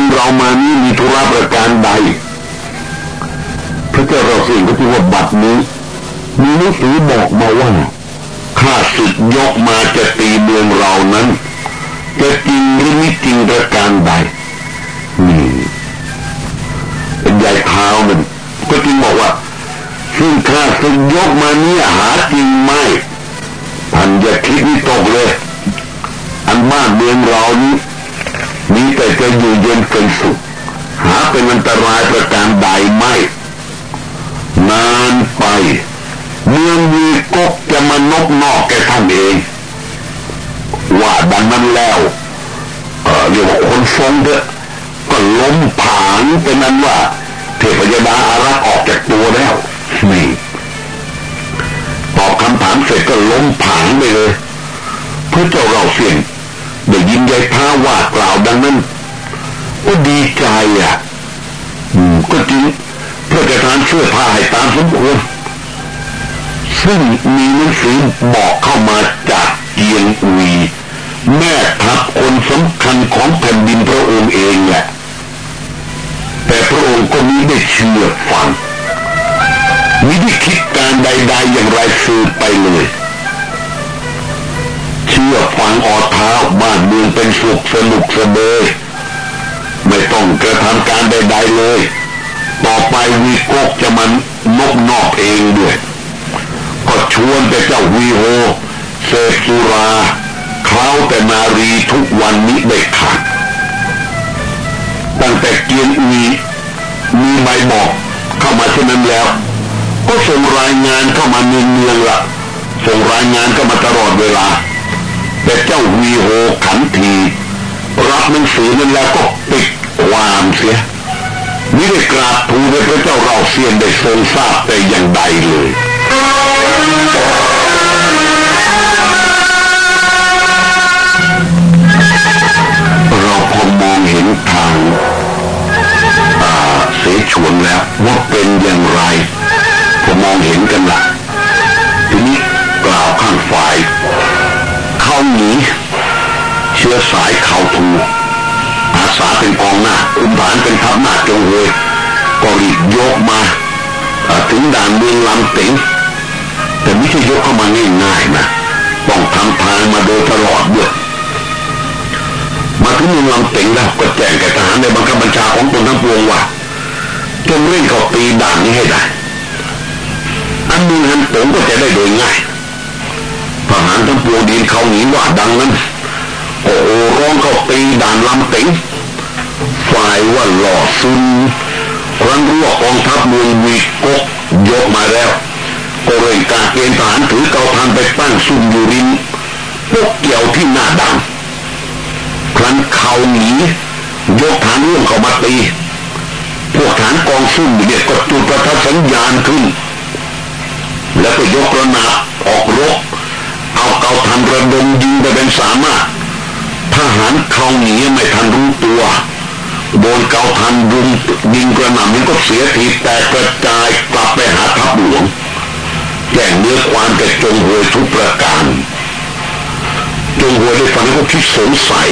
องเรามานี้มีธุระประการใด พระเจ้าเราสิ่งก็คือว่าบัดนี้ มีหนังสือบอกมาว่าข้าศึกยกมาจะตีเมืองเรานั้น จะจริงหรือไม่จริงประการใดนี่เป็นใหญ่เท้ามันก็จริงบอกว่าซึ่งข้าศึกยกมาเนี่ยหาจริงไหม่ท่านอย่าคิดวิตกเลย อันบ้านเมืองเรานี้ มีแต่จะอยู่เย็นเป็นสุข หาเป็นอันตรายประการใดไม่นานไปเมืองมีกกจะมานกนอกแกท่านเอง ว่าดังนั้นแล้วเออเรียกว่าคนทรงเถอะก็ล้มผางเป็นนั้นว่า เทพยดาอารักษ์ออกจากตัวแล้วนี่ตอบคำถามเสร็จก็ล้มผางไปเลยพระเจ้าเราเสียง ได้ยินยายพาว่ากล่าวดังนั้นก็ดีใจอะก็จริงเพื่อจะทานเสื้อผ้าให้ตามสมควรซึ่งมีหนังสือบอกเข้ามาจากเกียงอุยแม่ทัพคนสำคัญของแผ่นดินพระองค์เองแหละ แต่พระองค์ก็มิได้เชื่อฟังมิได้คิดการใด ๆอย่างไรสืบไปเลย เชื่อฟังออเท้าบ้านเมืองเป็นสุขสนุกสเบยไม่ต้องกระทำการใดๆเลย ต่อไปวีโกกจะมันนกนอกเองด้วย ก็ชวนแต่เจ้าวีโฮเสพสุราเขาแต่นารีทุกวันนี้ได้ขาดตั้งแต่เกียนมีมีใบบอกเข้ามาเช่นนั้นแล้ว ก็ส่งรายงานเข้ามาเนืองๆละส่งรายงานเข้ามาตลอดเวลา วีโฮขันทีรับหนังสือนั้นแล้วก็ปิดความเสียมิได้กราบทูลพระเจ้าเราเซียนได้ทรงทราบแต่อย่างใดเลยเราพอมองเห็นทางเสฉวนแล้วว่าเป็นอย่างไรพอมองเห็นกันละทีนี้กล่าวข้างฝ่าย เขาหนีเชื้อสายเขาทูอาสาเป็นกองหน้าคุมฐานเป็นทัพหน้าจงเลยก็รีบยกมาถึงด่านเมืองลำติงแต่ไม่ใช่ยกเข้ามาง่ายๆนะต้องทำทางมาโดยตลอดด้วยมาถึงเมืองลำติงแล้วก็แจ้งแก่ทหารในบังคับบัญชาของตนทั้งปวงว่าจงเร่งเข้าตีด่านนี้ให้ได้อันเมืองฮันตงก็จะได้โดยง่าย ทหารทั้งปวงดินเขาหนีว่าดังนั้น โอ้ร้องเขาตีด่านลำติงฝ่ายว่าหล่อซุนรันรู้ว่ากองทัพเมืองวีกกยกมาแล้วก็เร่งการเกณฑ์ทหารถือเกาทันไปตั้งซุ่มอยู่ริมพวกเกี่ยวที่หน้าดังครั้นเขาหนียกฐานร่วงเข้ามาตีพวกฐานกองซุ่มเนี่ยก็จุดประทัดสัญญาณขึ้น แล้วก็ยกระนาบออกรบ เอาเกาทันระดมยิงไปเป็นสามารถทหารเขาหนีไม่ทันรู้ตัวโดนเกาทันรุมยิงกระหน่ำมันก็เสียทีแตกกระจายกลับไปหาทัพหลวงแจ้งเนื้อความแก่จงหวยทุกประการจงหวยได้ฟังก็คิดสงสัย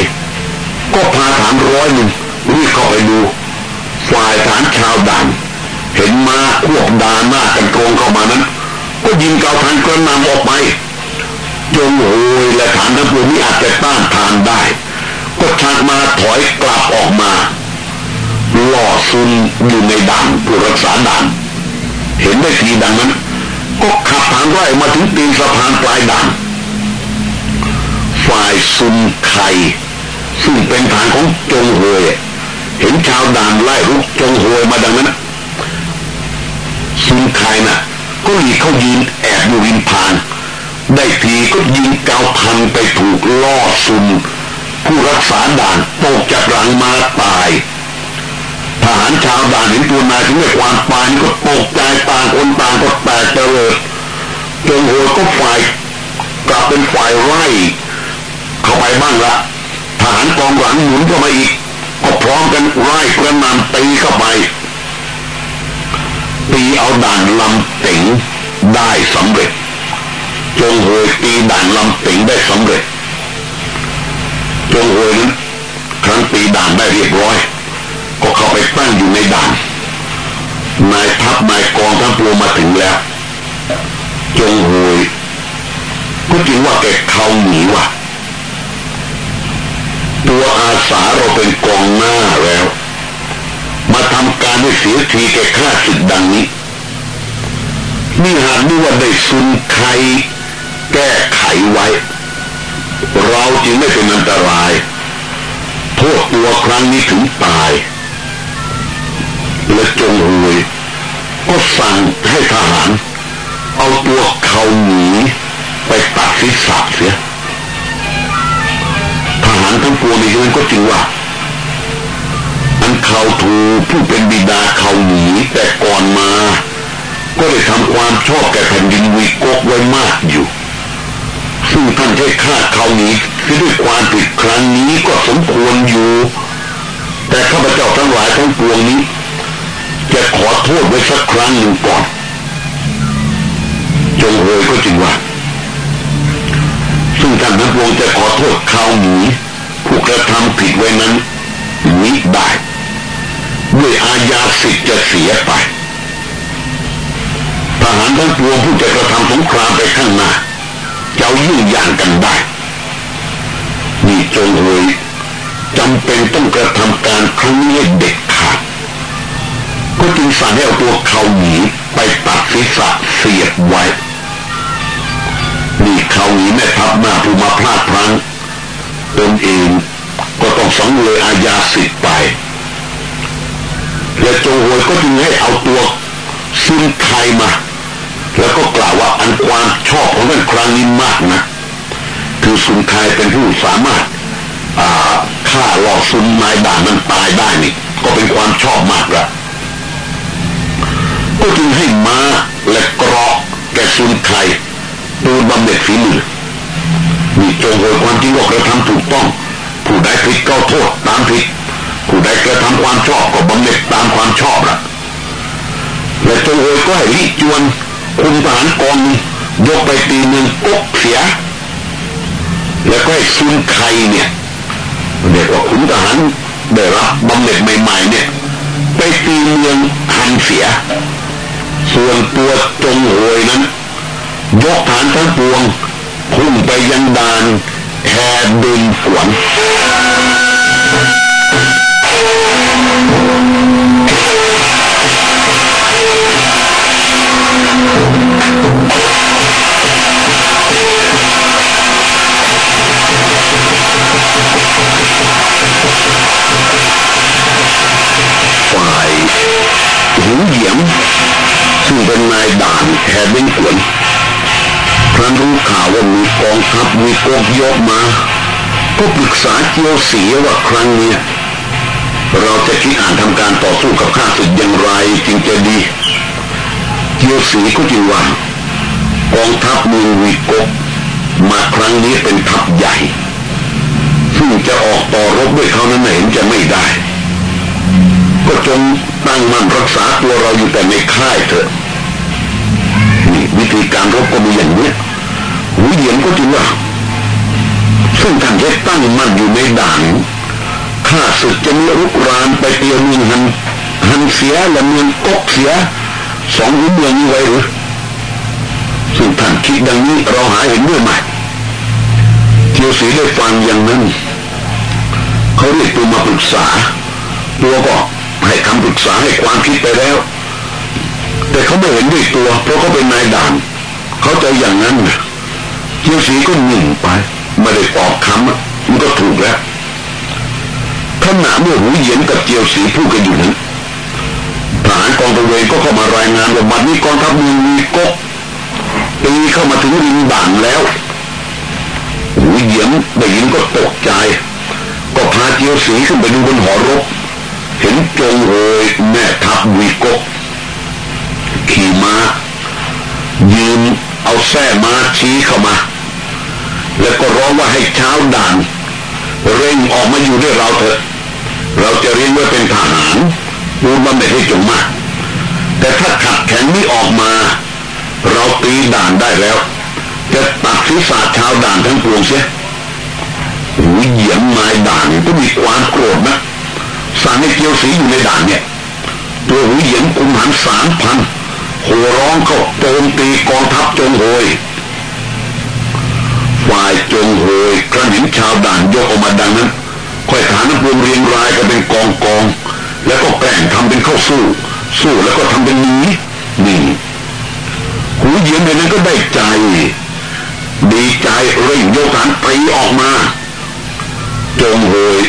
ก็พาฐานร้อยหนึ่งรีบเข้าไปดู ฝ่ายฐานชาวด่านเห็นมาพวกดาหน้ากันโกงเข้ามานั้น ก็ยิงเกาทันกระหน่ำออกไป จงโวยและฐานทั้งปวงนี้อาจจะต้านทานได้ ก็ชักมาถอยกลับออกมาล่อซุนอยู่ในด่านผู้รักษาด่าน เห็นได้ทีดังนั้น ก็ขับทางไร่มาถึงตีนสะพานปลายด่านฝ่ายซุนไคซึ่งเป็นฐานของจงหวยเห็นชาวด่านไล่รุกจงหวยมาดังนั้นซุนไคน่ะ ก็หลีเขายืนแอบอยู่ริมพาน ได้ทีก็ยิงเกาพันไปถูกล่อซุนผู้รักษาด่านตกจากหลังมาตายทหารชาวด่านเห็นตัวนายถึงได้ความปานก็ตกใจต่างคนต่างก็แตกเตลิดจงหัวก็ฝ่ายกลับเป็นฝ่ายไล่เข้าไปบ้างละทหารกองหลังหมุนเข้ามาอีกก็พร้อมกันไล่กระนำตีเข้าไปตีเอาด่านลำติงได้สำเร็จ จงหวยตีด่านลำติงได้สำเร็จจงหวยนั้นครั้งตีด่านได้เรียบร้อย ก็เข้าไปตั้งอยู่ในด่าน นายทัพนายกองทัพรวมมาถึงแล้ว จงหวยก็จริงว่าแกเขาหนีว่ะตัวอาสาเราเป็นกองหน้าแล้ว มาทำการให้เสียทีแกฆ่าศึกดังนี้นี่หากด้วยว่าได้ซุนไค แก้ไขไว้ เราจึงไม่เป็นอันตราย โทษตัวครั้งนี้ถึงตาย และจงหวยก็สั่งให้ทหาร เอาตัวเขาหนีไปตัดศีรษะเสียทหารทั้งปวงในนั้นก็จริงว่าอันเขาถูผู้เป็นบิดาเขาหนีแต่ก่อนมา ก็ได้ทำความชอบแก่แผ่นดินวีกกไว้มากอยู่ ซึ่งท่านใช้ฆ่าเขาหนีคือด้วยความผิดครั้งนี้ก็สมควรอยู่ แต่ข้าพเจ้าทั้งหลายทั้งปวงนี้ จะขอโทษไว้สักครั้งหนึ่งก่อน จงโวยก็จริงว่า ซึ่งท่านทั้งปวงจะขอโทษเขาหนีผู้กระทำผิดไว้นั้นมิได้ด้วยอาญาสิทธิ์จะเสียไปทหารทั้งปวงผู้จะกระทำสงครามไปข้างหน้า เอายุ่งย่างกันได้นี่จงเลยจำเป็นต้องกระทำการครั้งนี้เด็ดขาดก็จึงสั่งให้เอาตัวเขาหนีไปตัดศีรษะเสียบไว้นี่เขาหนีแม่ทัพหน้าผู้มาพลาดพลั้งตนเองก็ต้องสังเวยอาญาสิทธิ์ไปและโจโวยก็จึงให้เอาตัวซุนไทยมา แล้วก็กล่าวว่าอันความชอบของท่านครั้งนี้มากนะคือซุนไทยเป็นผู้สามารถฆ่าหลอกซุนนายด่านนั้นตายได้นี่ก็เป็นความชอบมากละก็จึงให้มาและกรอกแกซุนไทยดูบำเหน็จฝีมือมีจงโวยความจริงว่ากระทำถูกต้อง ผู้ใดผิดก็โทษตามผิดผู้ใดกระทำความชอบก็บำเหน็จตามความชอบละและจงโวยก็ให้ลิจวน คุมทหารกองยกไปตีเมืองกกเสีย แล้วก็ให้ซุนไคเนี่ยเด็กว่าขุนทหารได้รับบำเหน็จใหม่ๆเนี่ย ไปตีเมืองฮันเสีย ส่วนตัวจงโวยนั้น ยกฐานทั้งปวงพุ่งไปยังดานแห่ดินฝวน ทัพมีกยกมา ก็ปรึกษาเจียวสีว่าครั้งนี้เราจะคิดอ่านทำการต่อสู้กับข้าศึกอย่างไรจึงจะดี เจียวสีก็จึงว่ากองทัพเมืองวีกกมาครั้งนี้เป็นทัพใหญ่ซึ่งจะออกต่อรบด้วยเขานั้นเห็นจะไม่ได้ ก็จงตั้งมั่นรักษาตัวเราอยู่แต่ในค่ายเถอะนี่วิธีการรบก็มีอย่างนี้หูเหยียนก็จริงว่า ซึ่งท่านได้ตั้งมั่นอยู่ในด่านข้าศึกจะมีรุกรานไปเตียวเมืองหันหันเสียและเมืองกกเสียสองหัวเมืองนี้ไว้หรือซึ่งท่านคิดดังนี้เราหาเห็นด้วยไหมเทียวสีได้ฟังอย่างนั้นเขาเรียกตัวมาปรึกษา ตัวก็ให้คำปรึกษาให้ความคิดไปแล้ว แต่เขาไม่เห็นด้วยตัว เพราะเขาเป็นนายด่าน เขาจะอย่างนั้นเทียวสีก็หนิ่งไป ไม่ได้ตอบคำมันก็ถูกแล้วขณะเมื่อหูเยียนกับเจียวสีพูดกันอยู่นั้นทหารกองตะเวนก็เข้ามารายงานว่าบัดนี้กองทัพเมืองมีกกตีเข้ามาถึงริมด่านแล้วหูเยียนได้ยินก็ตกใจ ก็พาเจียวสีขึ้นไปดูบนหอรบเห็นจงโวยแม่ทัพวีกกขี่ม้ายืนเอาแส้ม้าชี้เข้ามา แล้วก็ร้องว่าให้เช้าด่าน เร่งออกมาอยู่ด้วยเราเถอะ เราจะเรียนว่าเป็นทหารปูนบำเหน็จให้จงมาก แต่ถ้าขัดแข็งนี้ออกมา เราตีด่านได้แล้ว จะตัดศีรษะชาวด่านทั้งปวงเสียหูเหยียมไม้ด่านก็มีความโกรธนะสั่งให้เกียวสีอยู่ในด่านเนี่ย ตัวหูเหยียนคุมหันสามพันหัวร้องเขาโจมตีกองทัพจงโหย ฝ่ายจงโหยครั้นเห็นชาวด่านยกออกมาดังนั้นค่อยฐานนักรวมเรียงรายกันเป็นกองกอง แล้วก็แกล้งทำเป็นเข้าสู้ สู้แล้วก็ทำเป็นหนีหนีหูเยี่ยนในนั้นก็ได้ใจ ดีใจเร่งโยกฐานตีออกมา จงโหย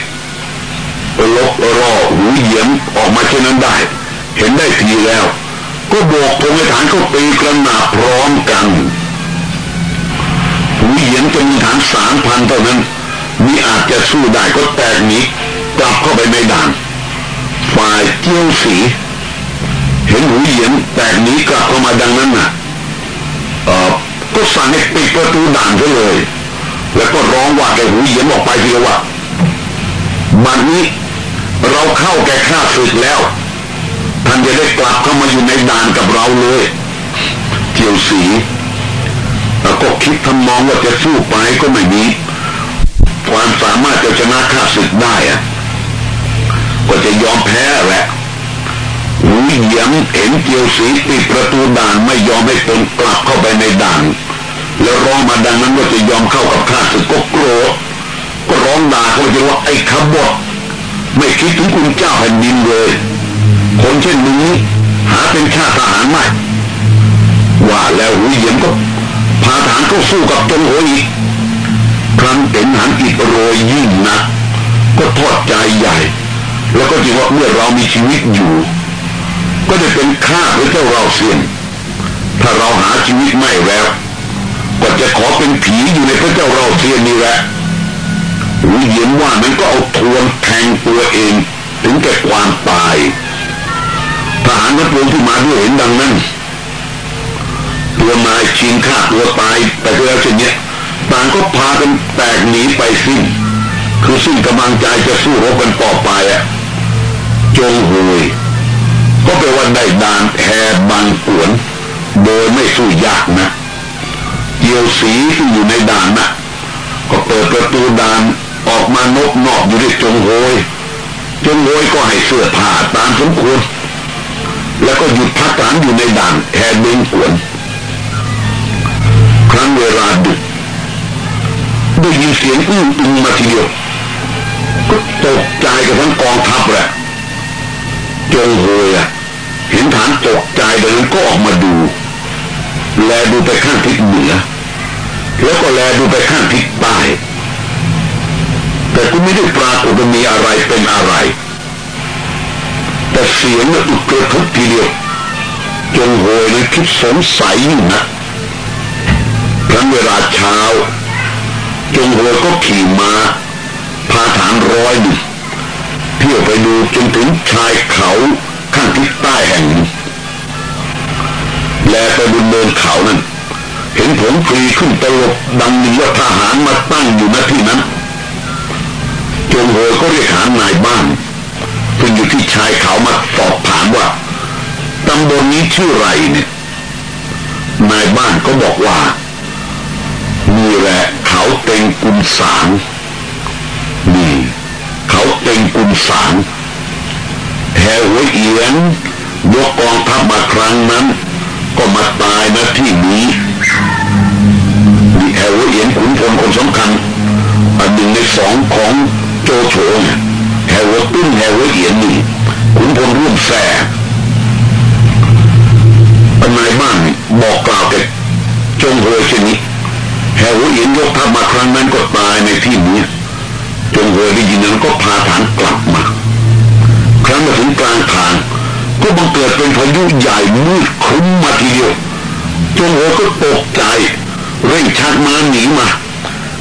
ลกรอหูเยี่ยนออกมาเช่นนั้นได้ เห็นได้ทีแล้ว ก็บอกธงให้ฐานเขาตีกระหนาพร้อมกัน หูเหยียนจะมีฐานสามพันเท่านั้นมีอาจจะสู้ได้ก็แตกหนีกลับเข้าไปในด่าน ฝ่ายเจียวสี เห็นหูเหยียนแตกหนีกลับเข้ามาดังนั้นน่ะเออก็สั่งให้ปิดประตูด่านซะเลย แล้วก็ร้องว่าแกหูเหยียนออกไปทีว่าบัดนี้เราเข้าแกฆ่าศึกแล้ว ท่านจะได้กลับเข้ามาอยู่ในด่านกับเราเลย เจียวสี แล้วก็คิดทำมองว่าจะสู้ไปก็ไม่มีความสามารถจะชนะข้าศึกได้อะก็จะยอมแพ้แหละหูเหยียมเห็นเจียวสีปิดประตูด่านไม่ยอมให้ตนกลับเข้าไปในด่าน แล้วร้องมาดังนั้นว่าจะยอมเข้ากับข้าศึกก็โกรธก็ร้องด่าเขาจะว่าไอ้ขบฏไม่คิดถึงคุณเจ้าแผ่นดินเลย คนเช่นนี้หาเป็นชาติทหารไม่ว่าแล้วหุยเยียมก็ พาทหารเข้าสู้กับจงโหอีกครั้งเห็นหันอิดโรยยิ่งนะก็ทอดใจใหญ่ แล้วก็จึงว่าเมื่อเรามีชีวิตอยู่ ก็จะเป็นข้าพระเจ้าเราเสียนถ้าเราหาชีวิตไม่แล้ว ก็จะขอเป็นผีอยู่ในพระเจ้าเราเสียนนี่แหละวิเยียนว่านั้นก็เอาทวนแทงตัวเอง ถึงแก่ความตายทหารนักลงที่มาด้วยเห็นดังนั้น ตัวนาชิงฆ่าตัวตายแต่ก็แล้วเช่นนี้ต่างก็พากันแตกหนีไปสิ้น คือสิ้นกำลังใจจะสู้รบกันต่อไปอะจงหวยก็แปลว่าได้ดานแหบังกวน โดยไม่สู้ยากนะเกี่ยวสีที่อยู่ในด่านนะก็เปิดประตูด่านออกมานกนอกอยู่ที่จงโวยจงโวยก็ให้เสื้อผ้าตามสมควรแล้วก็หยุดพักฐานอยู่ในด่านแหเบงกวน ครั้งเวลาดึกได้ยินเสียงอื้ออึงมาทีเดียวก็ตกใจกับทั้งกองทัพแหละจงโวยอะเห็นฐานตกใจดังนั้นก็ออกมาดู แลดูไปข้างทิศเหนือแล้วก็แลดูไปข้างทิศใต้แต่ก็ไม่ได้ปรากฏว่ามีอะไรเป็นอะไร แต่เสียงนั้นอุกกระทึกทีเดียวจงโวยนั้นคิดสงสัยอยู่นะ ครั้งเวลาเช้า จงโวก็ขี่มาพาฐานร้อยหนึ่งเที่ยวไปดูจนถึงชายเขาข้างทิศใต้แห่งนึงและไปบนเนินเขานั้น เห็นผงปรีขึ้นตลบดังนี้ว่าทหารมาตั้งอยู่ณที่นั้นจงโหยก็เรียกหานายบ้านซึ่งอยู่ที่ชายเขามาสอบถามว่าตำบลนี้ชื่อไรเนี่ยนายบ้านก็บอกว่า แหละ เขาเต็งกุมสางนี่เขาเต็งกุมสางแหวเอียนยกกองทัพมาครั้งนั้น ก็มาตายณที่นี้นี่แหวเอียนขุนพลคนสำคัญอันหนึ่งในสองของโจโฉเนี่ยแหวตุ้นแหวเอียนนี่ขุนพลร่วมแส่นายบ้านบอกกล่าวแกจงโหยเช่นนี้ แหวเอียนยกทัพมาครั้งนั้นก็ตายในที่นี้จงโหยได้ยินนั้นก็พาฐานกลับมา ครั้งมาถึงกลางทางก็บังเกิดเป็นพายุใหญ่มืดครึ้มมาทีเดียวจงโหยก็ตกใจเร่งชักม้าหนีมา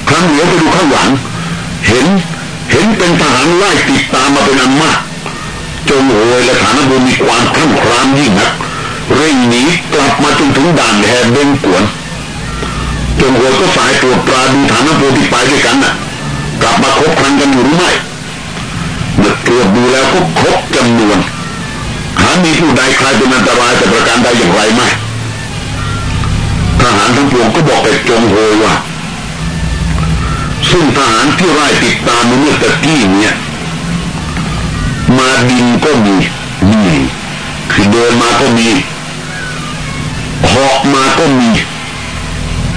ครั้งเหลียวไปดูข้างหลัง เห็นเห็นเป็นทหารไล่ติดตามมาเป็นอันมากจงโหยและฐานบุญมีความคลั่งครามยิ่งนักเร่งหนีกลับมาจนถึงด่านแหเบงกวน จงโหยก็สายตรวจตราดูฐานบุญที่ไปด้วยกันน่ะ กลับมาคบครันกันอยู่หรือไม่เมื่อตรวจดูแล้วก็ครบจำนวน หามีผู้ใดใครเป็นอันตรายแต่ประการใดอย่างไรไหมทหารทั้งปวงก็บอกแก่จงโหว่า ซึ่งทหารที่ไล่ติดตามเมื่อตะกี้เนี่ย มาบินก็มีนี่คือเดินมาก็มีหอกมาก็มี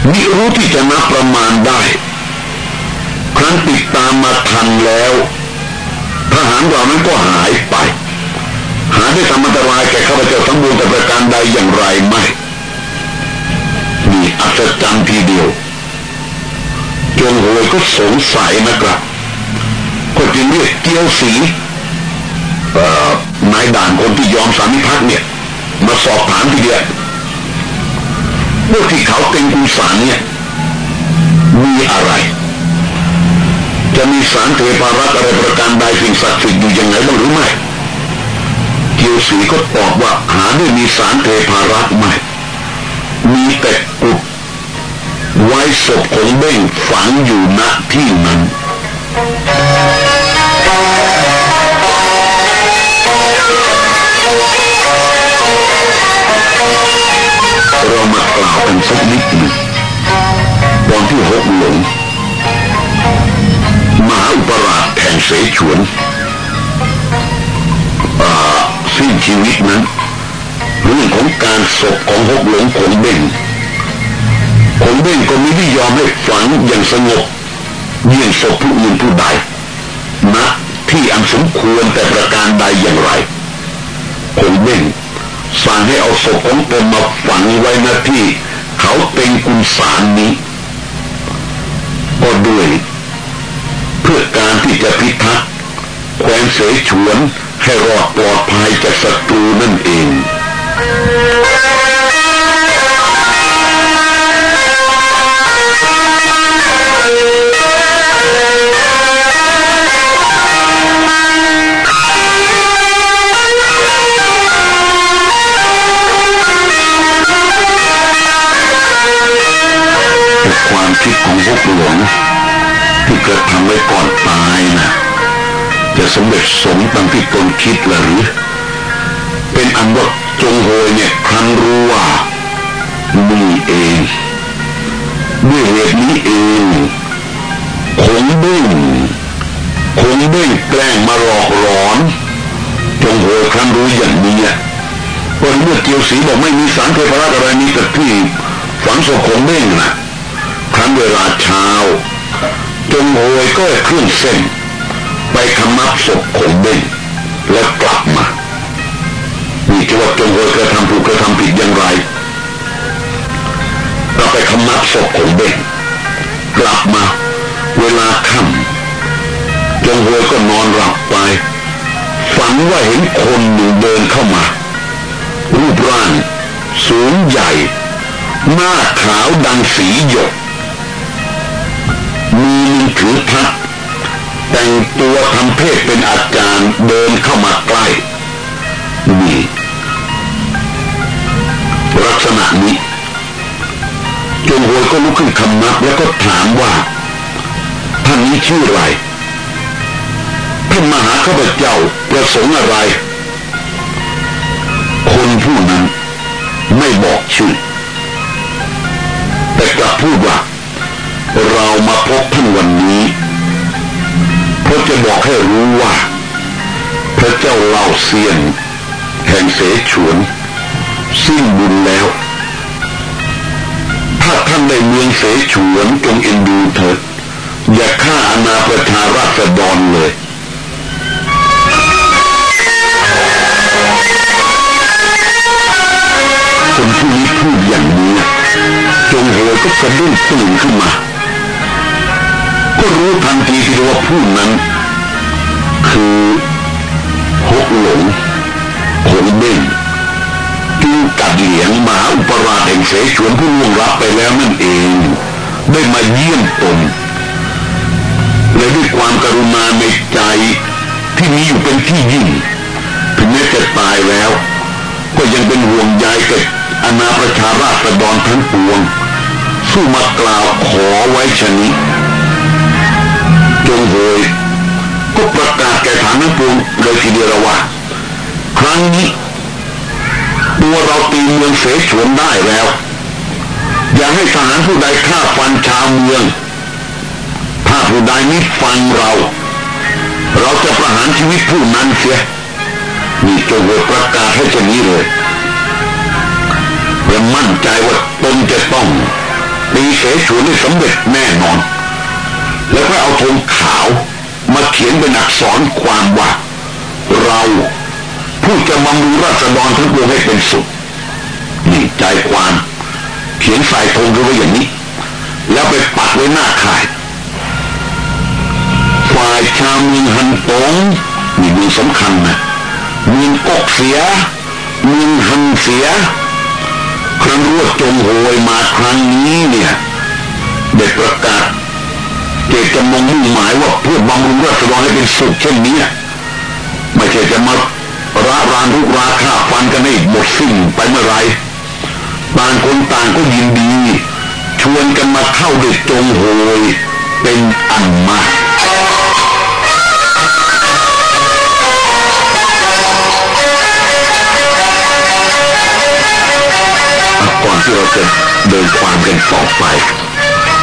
มิรู้ที่จะนับประมาณได้ ครั้นติดตามมาทันแล้วทหารเหล่านั้นก็หายไป หาได้ทำอันตรายแก่ข้าพเจ้าทั้งมวลแต่ประการใดอย่างไรไม่มีอัศจรรย์ทีเดียวจงโหยก็สงสัยนะครับก็จึงเรียกเกียวสีนายด่านคนที่ยอมสามิพักเนี่ย มาสอบถามทีเดียว เมื่อที่เขาเป็นกุศลเนี่ยมีอะไร จะมีสารเทพารักอะไรประการใดสิ่งศักดิ์สิทธิ์อยู่ยังไงบ้างหรือไม่เกียวสีก็ตอบว่าหาได้มีสารเทพารักไม่มีแต่กุดไว้ศพของเบ้งฝังอยู่ณที่นั้น กันสักนิดหนึ่งตอนที่หกหลงมหาอุปราชแห่งเสฉวนสิ้นชีวิตนั้นเรื่องของการศพของหกหลงขงเบ่งขงเบ่งก็ไม่ได้ยอมให้ฝังอย่างสงบเยี่ยงศพผู้อื่นผู้ใดณที่อันสมควรแต่ประการใดอย่างไรขงเบ่ง สั่งให้เอาศพของตนมาฝังไว้นะที่ เขาเป็นกุญสารนี้ก็ด้วย เพื่อการที่จะพิทักษ์แควนเสฉวนให้รอดปลอดภัยจากศัตรูนั่นเอง ของพวกหลวงที่เกิดทำไว้ก่อนตายนะจะสำเร็จสมตามที่ตนคิดหรือ เป็นอันว่าจงโหยเนี่ยครั้นรู้ว่านี่เองด้วยเหตุนี้เองคงเบ้งคงเบ้งแกล้งมาหลอกหลอน จงโหยครั้นรู้อย่างนี้วันเมื่อเกียวสีบอกไม่มีสารเทพรัตอะไรมีแต่ที่ฝังศพคงเบ้งนะ รั้นเวลาเช้า จงโหยก็เครื่องเส้น ไปขมับศพคงเบ้งแล้วกลับมานี่จะว่าจงโหยกระทำถูกกระทำผิดอย่างไรเราไปขมับศพคงเบ้งกลับมา เวลาค่ำจงโหยก็นอนหลับไป ฝันว่าเห็นคนหนึ่งเดินเข้ามา รูปร่างสูงใหญ่หน้าขาวดังสีหยก มีมือถือพัดแต่งตัวทำเพศเป็นอาจารย์เดินเข้ามาใกล้นี่ลักษณะนี้จงโวยก็ลุกขึ้นคำนับแล้วก็ถามว่าท่านนี้ชื่ออะไรท่านมาหาข้าพเจ้าประสงค์อะไร คนผู้นั้นไม่บอกชื่อ แต่กลับพูดว่า เรามาพบท่านวันนี้เพื่อจะบอกให้รู้ว่า พระเจ้าเล่าเซียน แห่งเสฉวน สิ้นบุญแล้ว ถ้าท่านได้เมืองเสฉวนจงเอ็นดูเถิดอย่าฆ่าอนาประชาราษฎรเลยคนผู้นี้พูดอย่างนี้ จงโหยก็สะดุ้งตื่นขึ้นมา ก็รู้ทันทีที่ว่าผู้นั้น คือหกหลงหงเบ้งจูกัดเหลียงมหาอุปราชแห่งเสฉวนผู้ล่วงลับไปแล้วนั่นเอง ได้มาเยี่ยมตนและด้วยความกรุณาในใจที่มีอยู่เป็นที่ยิ่งถึงแม้จะตายแล้ว ก็ยังเป็นห่วงใยกับอนาประชาราษฎรทั้งปวง สู้มากล่าวขอไว้ชนิด จงโหยก็ประกาศแก่ฐานนั้นปวงเลยทีเดียวว่า ครั้งนี้ ตัวเราตีเมืองเสฉวนได้แล้ว อย่าให้ทหารผู้ใดฆ่าฟันชาวเมือง ถ้าผู้ใดนิดฟังเรา เราจะประหารชีวิตผู้นั้นเสียมีจงประกาศให้เช่นนี้เลยและมั่นใจว่าตนจะต้องตีเสฉวนให้สำเร็จแน่นอน แล้วก็เอาธงขาว มาเขียนเป็นอักษรความว่า เราผู้จะบำรุงราษฎรทั้งปวงให้เป็นสุขนี่ใจความ เขียนใส่ธงไว้อย่างนี้ แล้วไปปักไว้หน้าข่ายฝ่ายชาวเมืองฮันตงนี่มีสำคัญนะเมืองกกเสียเมืองฮันเสียครั้งรวดจงโหยมาครั้งนี้เนี่ยเด็กประกาศ เจตจำนงมุ่งหมายว่าเพื่อบำรุงราษฎรให้เป็นสุขเช่นนี้ไม่ใช่จะมาระรานรุกราฆ่าฟันกันให้หมดสิ้นไปเมื่อไรต่างคนต่างก็ยินดี ชวนกันมาเข้าเด็กจงโหยเป็นอันมากก่อนที่เราจะเดินความกันต่อไป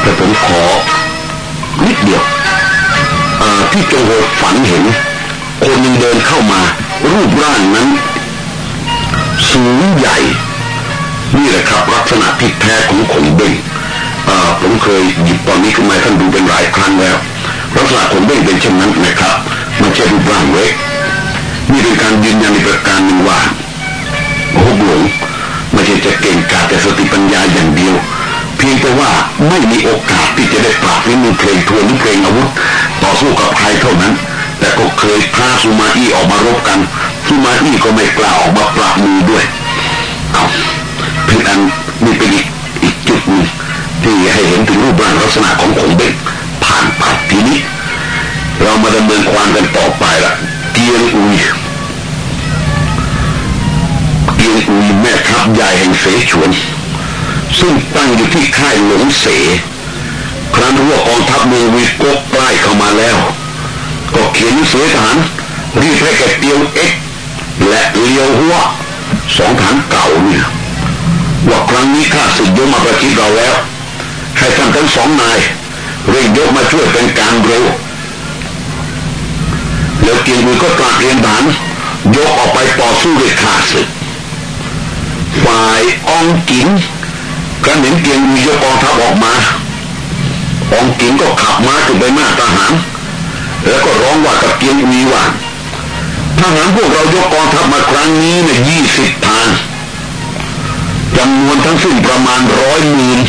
แต่ผมขอ นิดเดียวที่จงโหฝันเห็น คนหนึ่งเดินเข้ามา รูปร่างนั้น สูงใหญ่ นี่แหละครับ ลักษณะที่แท้ของขนเบ้งผมเคยหยิบตอนนี้ขึ้นมาท่านดูเป็นหลายครั้งแล้วลักษณะขนเบ้งเป็นเช่นนั้นนะครับมันจะรูปร่างเล็กนี่เป็นการยืนยันในประการหนึ่งว่าโอ้โหหลงไม่ใช่จะเก่งกาจแต่สติปัญญาอย่างเดียว เพียงแต่ว่าไม่มีโอกาสที่จะได้ปราบฝีมือเพลงทวนหรือเพลงอาวุธ ต่อสู้กับใครเท่านั้น แต่ก็เคยพาสุมาอี้ออกมารบกันสุมาอี้ก็ไม่กล้าออกมาปราบมือด้วยเอาเพียงอันนี่เป็นอีกอีกจุดหนึ่งที่ให้เห็นถึงรูปร่างลักษณะของขงเบ็กผ่านไปทีนี้ เรามาดำเนินความกันต่อไปละเกียงอุยเกียงอุยแม่ทัพใหญ่แห่งเสฉวน ซึ่งตั้งอยู่ที่ค่ายหลงเส ครั้นรู้ว่ากองทัพเมืองวีกกใกล้เข้ามาแล้ว ก็เขียนเสือทหารรีบให้แกเตียวเอ็กและเลียวหัวสองฐานเก่าเนี่ยว่าครั้งนี้ข้าศึกยกมาประชิดเราแล้ว ให้ท่านทั้งสองนายเร่งยกมาช่วยเป็นการเร็วแล้วเกียงอุยก็ตราเรียนฐานยกออกไปต่อสู้ด้วยข้าศึกฝ่ายองกิน ก็เห็นเกียงมียกกองทัพออกมาองกินก็ขับม้าขึ้นไปหน้าทหาร แล้วก็ร้องว่ากับเกียงมีว่าทหารพวกเรายกกองทัพมาครั้งนี้เนี่ยยี่สิบทางจำนวนทั้งสิ้นประมาณร้อยหมื่น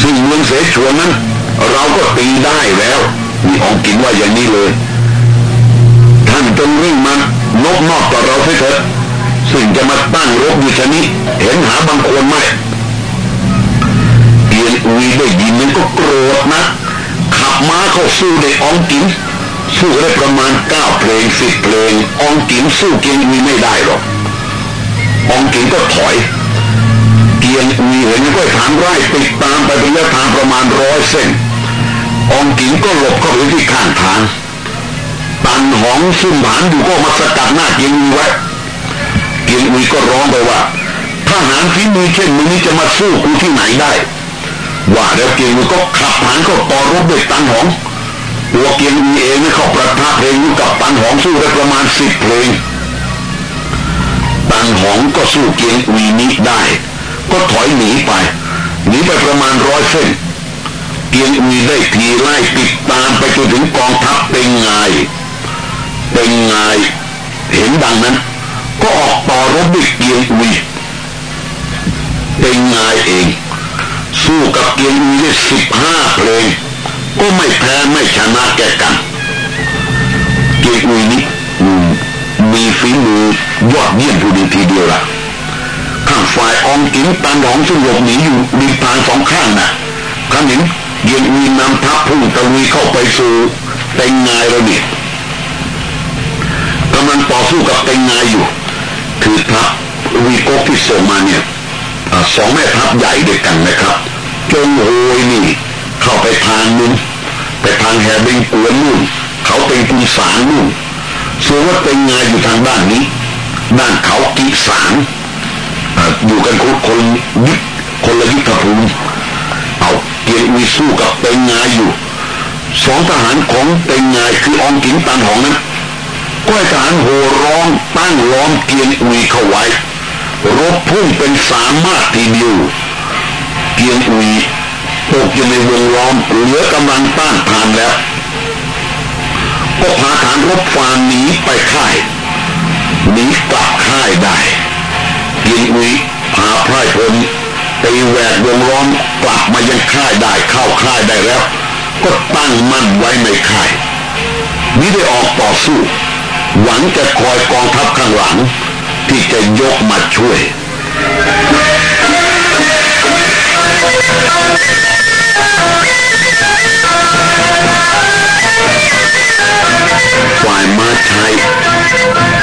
ซึ่งเมืองเสฉวนนั้น เราก็ตีได้แล้วมีองกินว่าอย่างนี้เลย ท่านจงริ่งมันนกนอกต่อเราเถิด ซึ่งจะมาตั้งรบอยู่ชนิดเห็นหาบางคนไหมเกียนอุยได้ยินมันก็โกรธนะ ขับม้าเข้าสู้ในองกินสู้ได้ประมาณเก้าเพลงสิบเพลงองกินสู้เกียนอุยไม่ได้หรอกองกินก็ถอยเกียนอุยเห็นก็ฐานไร่ติดตามไปเป็นระยะทางประมาณร้อยเส้นองกินก็หลบเข้าไปที่ข้างทางตันหองซุ่มหานอยู่ก็มาสกัดหน้าเกียนอุยไว้ เกียงอุยก็ร้องไปว่าทหารฝีมือเช่นนี้จะมาสู้กูที่ไหนได้ ว่าแล้วเกียงอุยก็ขับฐานก็ต่อรบด้วยตันหองตัวเกียงอุยเองเขาประทับเพลงกับตันหองสู้ได้ประมาณสิบเพลงตันหองก็สู้เกียงอุยนี้ได้ ก็ถอยหนีไปหนีไปประมาณร้อยเส้นเกียงอุยได้ทีไล่ติดตามไปจนถึงกองทัพเป็นไงเป็นไงเห็นดังนั้น ก็ออกต่อรบด้วยเกียงอุยเป็นงายเอง สู้กับเกียงอุยได้สิบห้าเพลง ก็ไม่แพ้ไม่ชนะแก่กันเกียงอุยนี้มีฝีมือยอดเยี่ยมผู้ดีทีเดียวละข้างฝ่ายองกินตันหองซึ่งหลบหนีอยู่ริมทางสองข้างนะ่ะข้าเห็นเกียงอุยนำทัพพุ่งตะลุยเข้าไปสู่เป็นงายแล้วเนี่ยกำลังต่อสู้กับเป็นงายอยู่ คือทัพวีโกที่ส่งมาเนี่ยสองแม่ทัพใหญ่ด้วยกันนะครับจงโวยนี่เข้าไปทางนู้นไปทางแฮเบงกวนนู่นเขาเป็นกุนสารนู่นส่วนว่าเป็นงานอยู่ทางด้านนี้ ด้านเขากิสารอยู่กันคนคนยึดคนละยุทธภูมิเอาเกียรติสู้กับเป็นงานอยู่สองทหารของเป็นงานคือองกิงตันหองนั้น ก้อยทหารโห่ร้องตั้งล้อมเกียนอุยเข้าไว้ รบพุ่งเป็นสามารถทีเดียวเกียนอุยตกอยู่ในวงล้อมเหลือกำลังต้านทานแล้ว ก็พาฐานรบฟานหนีไปค่ายหนีกลับค่ายได้เกียนอุยพาไพร่พลตีแหวกวงล้อมกลับมายังค่ายได้เข้าค่ายได้แล้ว ก็ตั้งมั่นไว้ในค่ายมิได้ออกต่อสู้ หวังจะคอยกองทัพข้างหลัง ที่จะยกมาช่วย ฝ่ายมาชัย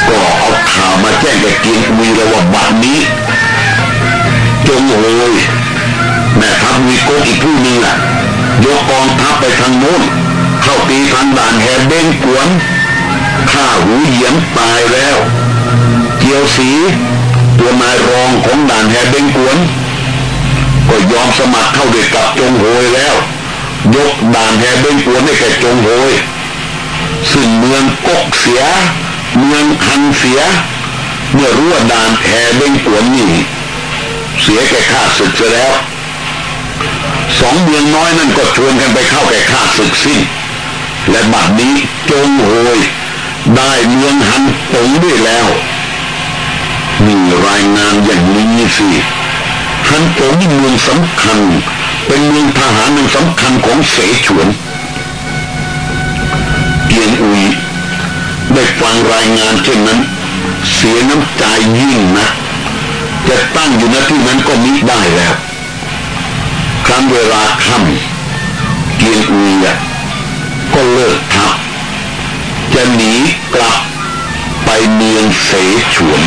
ก็เอาข่าวมาแจ้งแกเกียงวีระว่าบัดนี้จงโอยแม่ทัพวีโกอีกผู้นึงอะยกกองทัพไปทางโน้น เข้าตีทางด่านแหเบ้งกวน ข้าหูเหยียมตายแล้ว เกียวสี ตัวนายรองของด่านแหเบงกวน ก็ยอมสมัครเข้าเด็กกับจงโหยแล้ว ยกด่านแหเบงกวนให้แก่จงโหยซึ่งเมืองกกเสีย เมืองฮันเสีย เมื่อรู้ว่าด่านแหเบงกวนนี่เสียแก่ข้าศึกเสียแล้วสองเมืองน้อยนั่นก็ชวนกันไปเข้าแก่ข้าศึกสิ้นและบัดนี้จงโหย ได้เมืองหันตงด้วยแล้วมีรายงานอย่างนี้สิฮันตงนี่เมืองสำคัญ เป็นเมืองทหารหนึ่งสำคัญของเสฉวนเกียนอุยได้ฟังรายงานเช่นนั้น เสียน้ำใจยิ่งนะจะตั้งอยู่ณที่นั้นก็มิได้แล้วครั้งเวลาค่ำเกียนอุยก็เลิกทัพ จะหนีกลับไปเมืองเสฉวน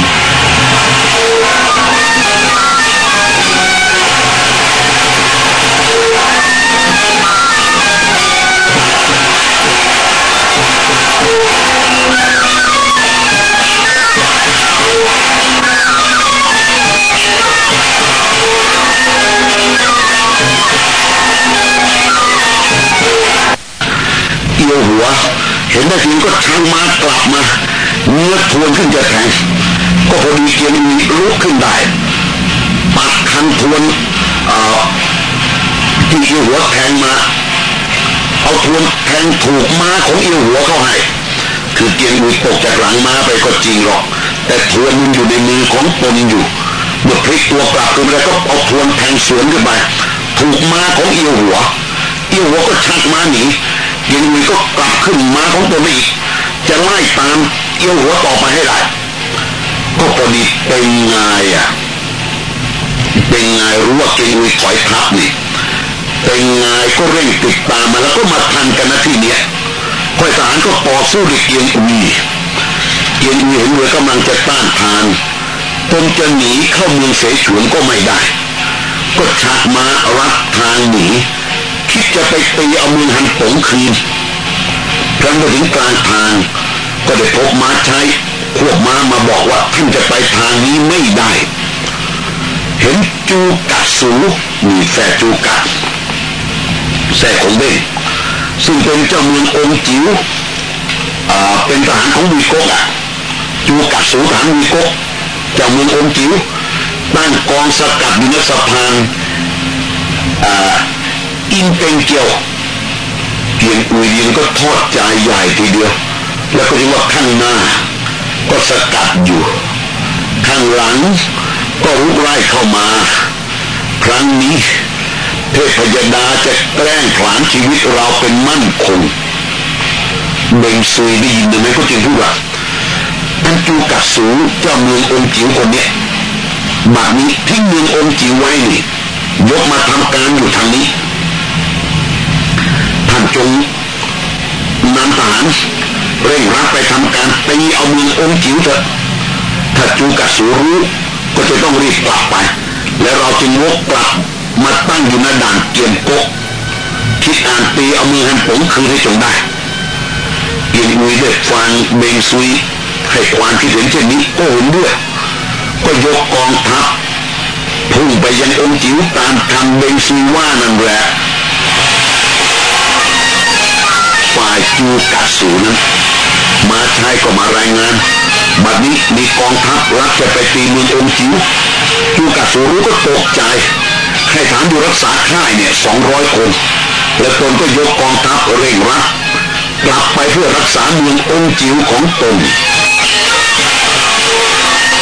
ทีก็ช่างมากลับมาเนื้อทวนขึ้นจะแทงก็พอดีเกียนมีลุกขึ้นได้ปัดคันทวนที่เอียวหัวแทงมา เอาทวนแทงถูกม้าของเอียวหัวเข้าให้คือเกียนมีตกจากหลังม้าไปก็จริงหรอก แต่ทวนมันอยู่ในมือของตนอยู่เมื่อพลิกตัวกลับขึ้นมาก็เอาทวนแทงสวนขึ้นไปถูกม้าของเอียวหัวเอียวหัวก็ชักม้าหนีเกียนมีก็กลับขึ้นม้าของตนอีก จะไล่ตามเอียวหัวต่อไปให้ได้ก็พอดีเป็นไงอะเป็นไงรู้ว่าเกียนมีถอยทับนี่เป็นไงก็เร่งติดตามมาแล้วก็มาทันกันนะที่เนี้ยค่อยทหารก็ต่อสู้ด้วยเกียนอุยเกียนอุยเห็นเรือกำลังจะต้านทานตนจะหนีเข้าเมืองเสฉวนก็ไม่ได้ ก็ชักมารัดทางหนีคิดจะไปตีเอาเมืองฮันผงคืน ครั้งมาถึงกลางทาง ก็ได้พบม้าใช้พวกม้ามาบอกว่าท่านจะไปทางนี้ไม่ได้ เห็นจูกัดสูมีแส่จูกัดแส่ของเบ้งซึ่งเป็นเจ้าเมืององค์จิ๋วเป็นทหารของวีโกกอะจูกัดสูทหารวีโกกเจ้าเมืององค์จิ๋วตั้งกองสกัดอยู่ในสะพานอินเป็นเกียว เกียงอุยยินก็ทอดใจใหญ่ทีเดียว แล้วก็เรียกว่าข้างหน้า ก็สกัดอยู่ ข้างหลัง ก็รุกไล่เข้ามา ครั้งนี้เทพยดาจะแกล้งผลานชีวิตเราเป็นมั่นคงเบงซุยได้ยินไหมก็จึงพูดว่าท่านจูกัดสูเจ้าเมืององจิ๋วคนเนี้ยบัดนี้ทิ้งเมืององจิ๋วไว้นี่ยกมาทำการอยู่ทางนี้ ท่านจงนำทหารเร่งรัดไปทำการตีเอาเมืององค์จิ๋วเถอะถ้าจูกัดสูรู้ก็จะต้องรีบกลับไป และเราจึงวกกลับมาตั้งอยู่ในด่านเกียนโกคิดอ่านตีเอาเมืองฮันผงคืนให้จงได้เกียนอุยได้ฟังเบงซุยให้ความคิดเห็นเช่นนี้ก็เห็นด้วย ก็ยกกองทัพพุ่งไปยังองค์จิ๋วตามคำเบงซุยว่านั่นแหละายจูกัดสูนั้นมาชายก็มารายงาน บัดนี้มีกองทัพรักจะไปตีเมืององจิ๋วจูกัดสูรู้ก็ตกใจให้ฐานอยู่รักษาค่ายเนี่ยสองร้อยคน และตนก็ยกกองทัพเร่งรัดกลับไปเพื่อรักษาเมืององจิ๋วของตน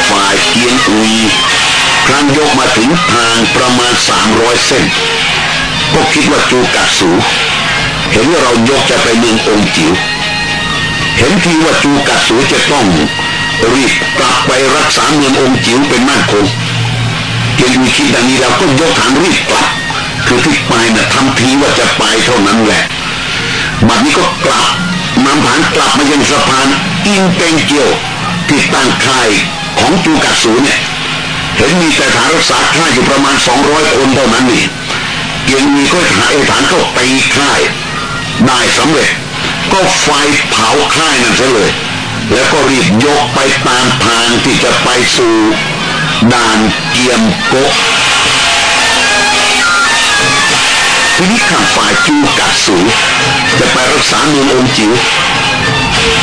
ฝ่ายเกียงอุยครั้งยกมาถึงทางประมาณสามร้อยเส้น ก็คิดว่าจูกัดสู เห็นว่าเรายกจะไปเมืององจิ๋วเห็นทีว่าจูกัดสูจะต้องรีบกลับไปรักษาเมืององจิ๋วเป็นมั่นคงเกียงอุยคิดดังนี้แล้วก็ยกฐานรีบกลับคือที่ไปนะ่ะทำทีว่าจะไปเท่านั้นแหละบัดนี้ก็กลับนำฐานกลับมายังสะพานอินเตงเกียวที่ตั้งค่ายของจูกัดสูเนี่ยเห็นมีแต่ฐานรักษาค่ายอยู่ประมาณ 200 คนเท่านั้นนี่เกียงมีก็หาไอ้ฐานเข้าตีค่าย ได้สำเร็จ ก็ไฟเผาค่ายนั่นซะเลย แล้วก็รีบยกไปตามทางที่จะไปสู่ด่านเกียมโกะทีนี้ข้างฝ่ายจูกัดสูจะไปรักษาเมืององจิ๋ว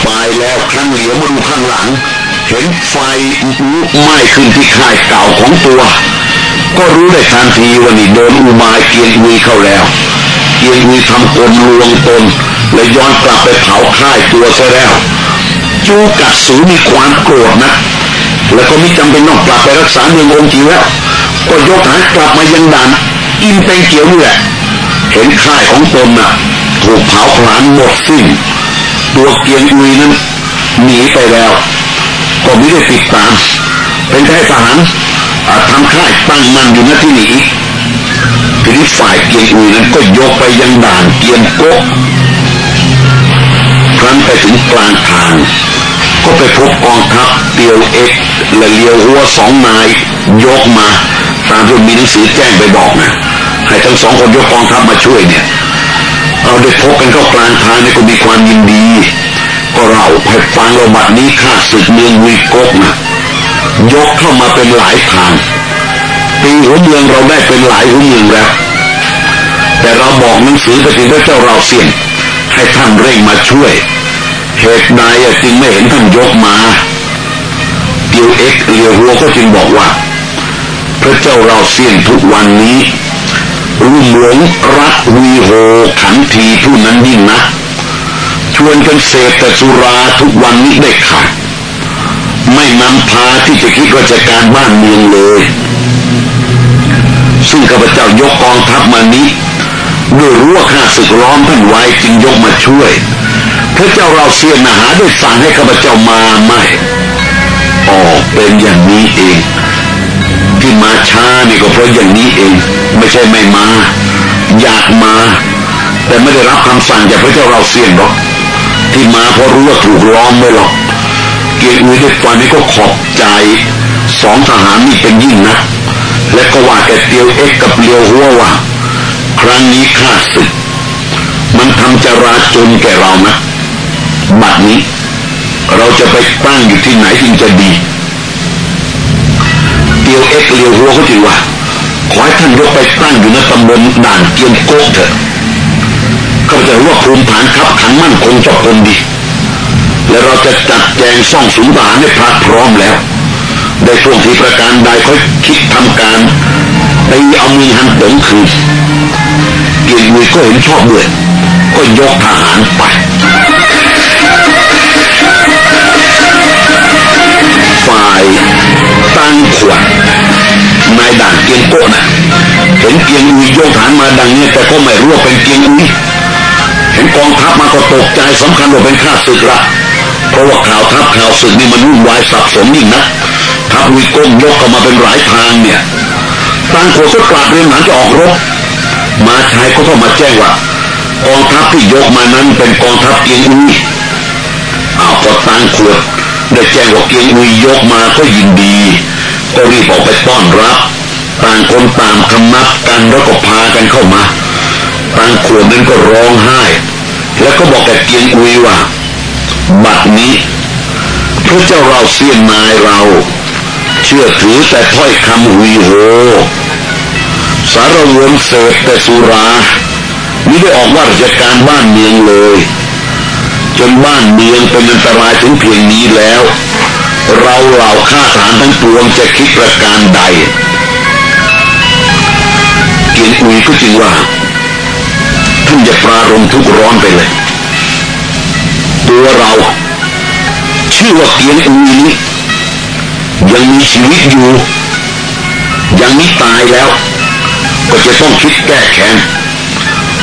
ไปแล้วครั้งเหลียวมาดูข้างหลัง เห็นไฟลุกไหม้ขึ้นที่ค่ายเก่าของตัว ก็รู้ได้ทันทีว่านี่โดนอุบายเกียงอุยเข้าแล้ว เกียงอุยทำกลลวงตนและย้อนกลับไปเผาค่ายตัวซะแล้วจูกัดสูมีความโกรธนะ แล้วก็ไม่จำเป็นต้องกลับไปรักษาเมืององค์จิ๋วแล้ว ก็ยกฐานกลับมายังด่านอินเปงเกียวนี่แหละเห็นค่ายของตนน่ะ ถูกเผาผลาญหมดสิ้นตัวเกียงอุยนั้นหนีไปแล้ว ก็ไม่ได้ติดตาม เป็นแค่ทหารอ่าทำค่ายตั้งมันอยู่ณที่นี้ ทีนี้ฝ่ายเกียงอุยนั้นก็ยกไปยังด่านเกียงโกะครั้นไปถึงกลางทาง ก็ไปพบกองทัพเตียวเอ็กและเลียวหัวสองนายยกมา ตามที่มีหนังสือแจ้งไปบอกนะให้ทั้งสองคนยกกองทัพมาช่วยเนี่ยเราได้พบกันเข้ากลางทางนี่ก็มีความยินดี ก็เราให้ฟังเราบัดนี้ข้าศึกเมืองวีกกนะยกเข้ามาเป็นหลายทาง ตีหัวเมืองเราได้เป็นหลายหัวเมืองแล้ว แต่เราบอกหนังสือไปถึงพระเจ้าเราเสี่ยงให้ท่านเร่งมาช่วย เหตุใดจึงไม่เห็นท่านยกมาเตียวเอ็กเลียวหัวก็จึงบอกว่า พระเจ้าเราเสี่ยงทุกวันนี้รุ่มหลงรักวีโหขันทีผู้นั้นยิ่งนะชวนกันเสพแต่สุราทุกวันนี้ได้ขาดไม่นำพาที่จะคิดราชการบ้านเมืองเลย ซึ่งข้าพเจ้ายกกองทัพมานี้ด้วยรู้ว่าข้าศึกล้อมท่านไว้จึงยกมาช่วย พระเจ้าเราเสียนาหาได้สั่งให้ข้าพเจ้ามาไม่อ๋อเป็นอย่างนี้เอง ที่มาช้านี่ก็เพราะอย่างนี้เอง ไม่ใช่ไม่มา อยากมา แต่ไม่ได้รับคำสั่งจากพระเจ้าเราเสียนหรอกที่มาเพราะรู้ว่าถูกล้อมไว้หรอกเกียรติอุยได้ฟังนี้ก็ขอบใจสองทหารนี่เป็นยิ่งนะ และก็ว่าแกเตียวเอ็กกับเลียวหัวว่า ครั้งนี้ข้าศึก มันทำจราจนแก่เรานะบัดนี้ เราจะไปตั้งอยู่ที่ไหนจึงจะดีเตียวเอ็กเลียวหัวเขาถือว่าขอให้ท่านยกไปตั้งอยู่ในตำบลด่านเกียงโก๊กเถอะเขาจะรู้ว่าภูมิฐานครับขันมั่นคงจบคนดี และเราจะจัดแจงซ่องสุนทรให้พรัดพร้อมแล้ว ได้ช่วงที่ประการใดค่อยคิดทำการไปเอามีฮันตงคืนเกียรติวุยก็เห็นชอบด้วยก็ยกทหารไปฝ่ายตั้งขวดนายด่านเกียงโกนะเห็นเกียงอุยโยกฐานมาดังนี้แต่ก็ไม่รู้ว่าเป็นเกียงอุยเห็นกองทัพมาก็ตกใจสำคัญว่าเป็นข้าศึกละเพราะว่าข่าวทัพข่าวศึกนี่มันวุ่นวายสับสนยิ่งนะ ทัพอุยก้มยกเข้ามาเป็นหลายทางเนี่ยตั้งขวดก็กราบเรียนหลังจะออกรบ มาชายก็เข้ามาแจ้งว่ากองทัพที่ยกมานั้นเป็นกองทัพเกียงอุยอ้าวพอตังขวดได้แจ้งว่าเกียงอุยยกมาก็ยินดี ก็รีบออกไปต้อนรับ ต่างคนต่างคำนับกันแล้วก็พากันเข้ามาต่างขวดนั้นก็ร้องไห้ แล้วก็บอกกับเกียงอุยว่าบัดนี้พระเจ้าเราเสียนนายเรา ชื่อถือแต่ถ้อยคำหุยโหสารวนเสพแต่สุราไม่ได้ออกว่าราชการบ้านเมืองเลย จนบ้านเมืองเป็นอันตรายถึงเพียงนี้แล้ว เราเหล่าข้าทหารทั้งปวงจะคิดประการใด เกียนอุยก็จึงว่าท่านอย่าปรารมทุกร้อนไปเลย ตัวเรา ชื่อว่าเกียนอุยนี้ ยังมีชีวิตอยู่ ยังไม่ตายแล้ว ก็จะต้องคิดแก้แค้น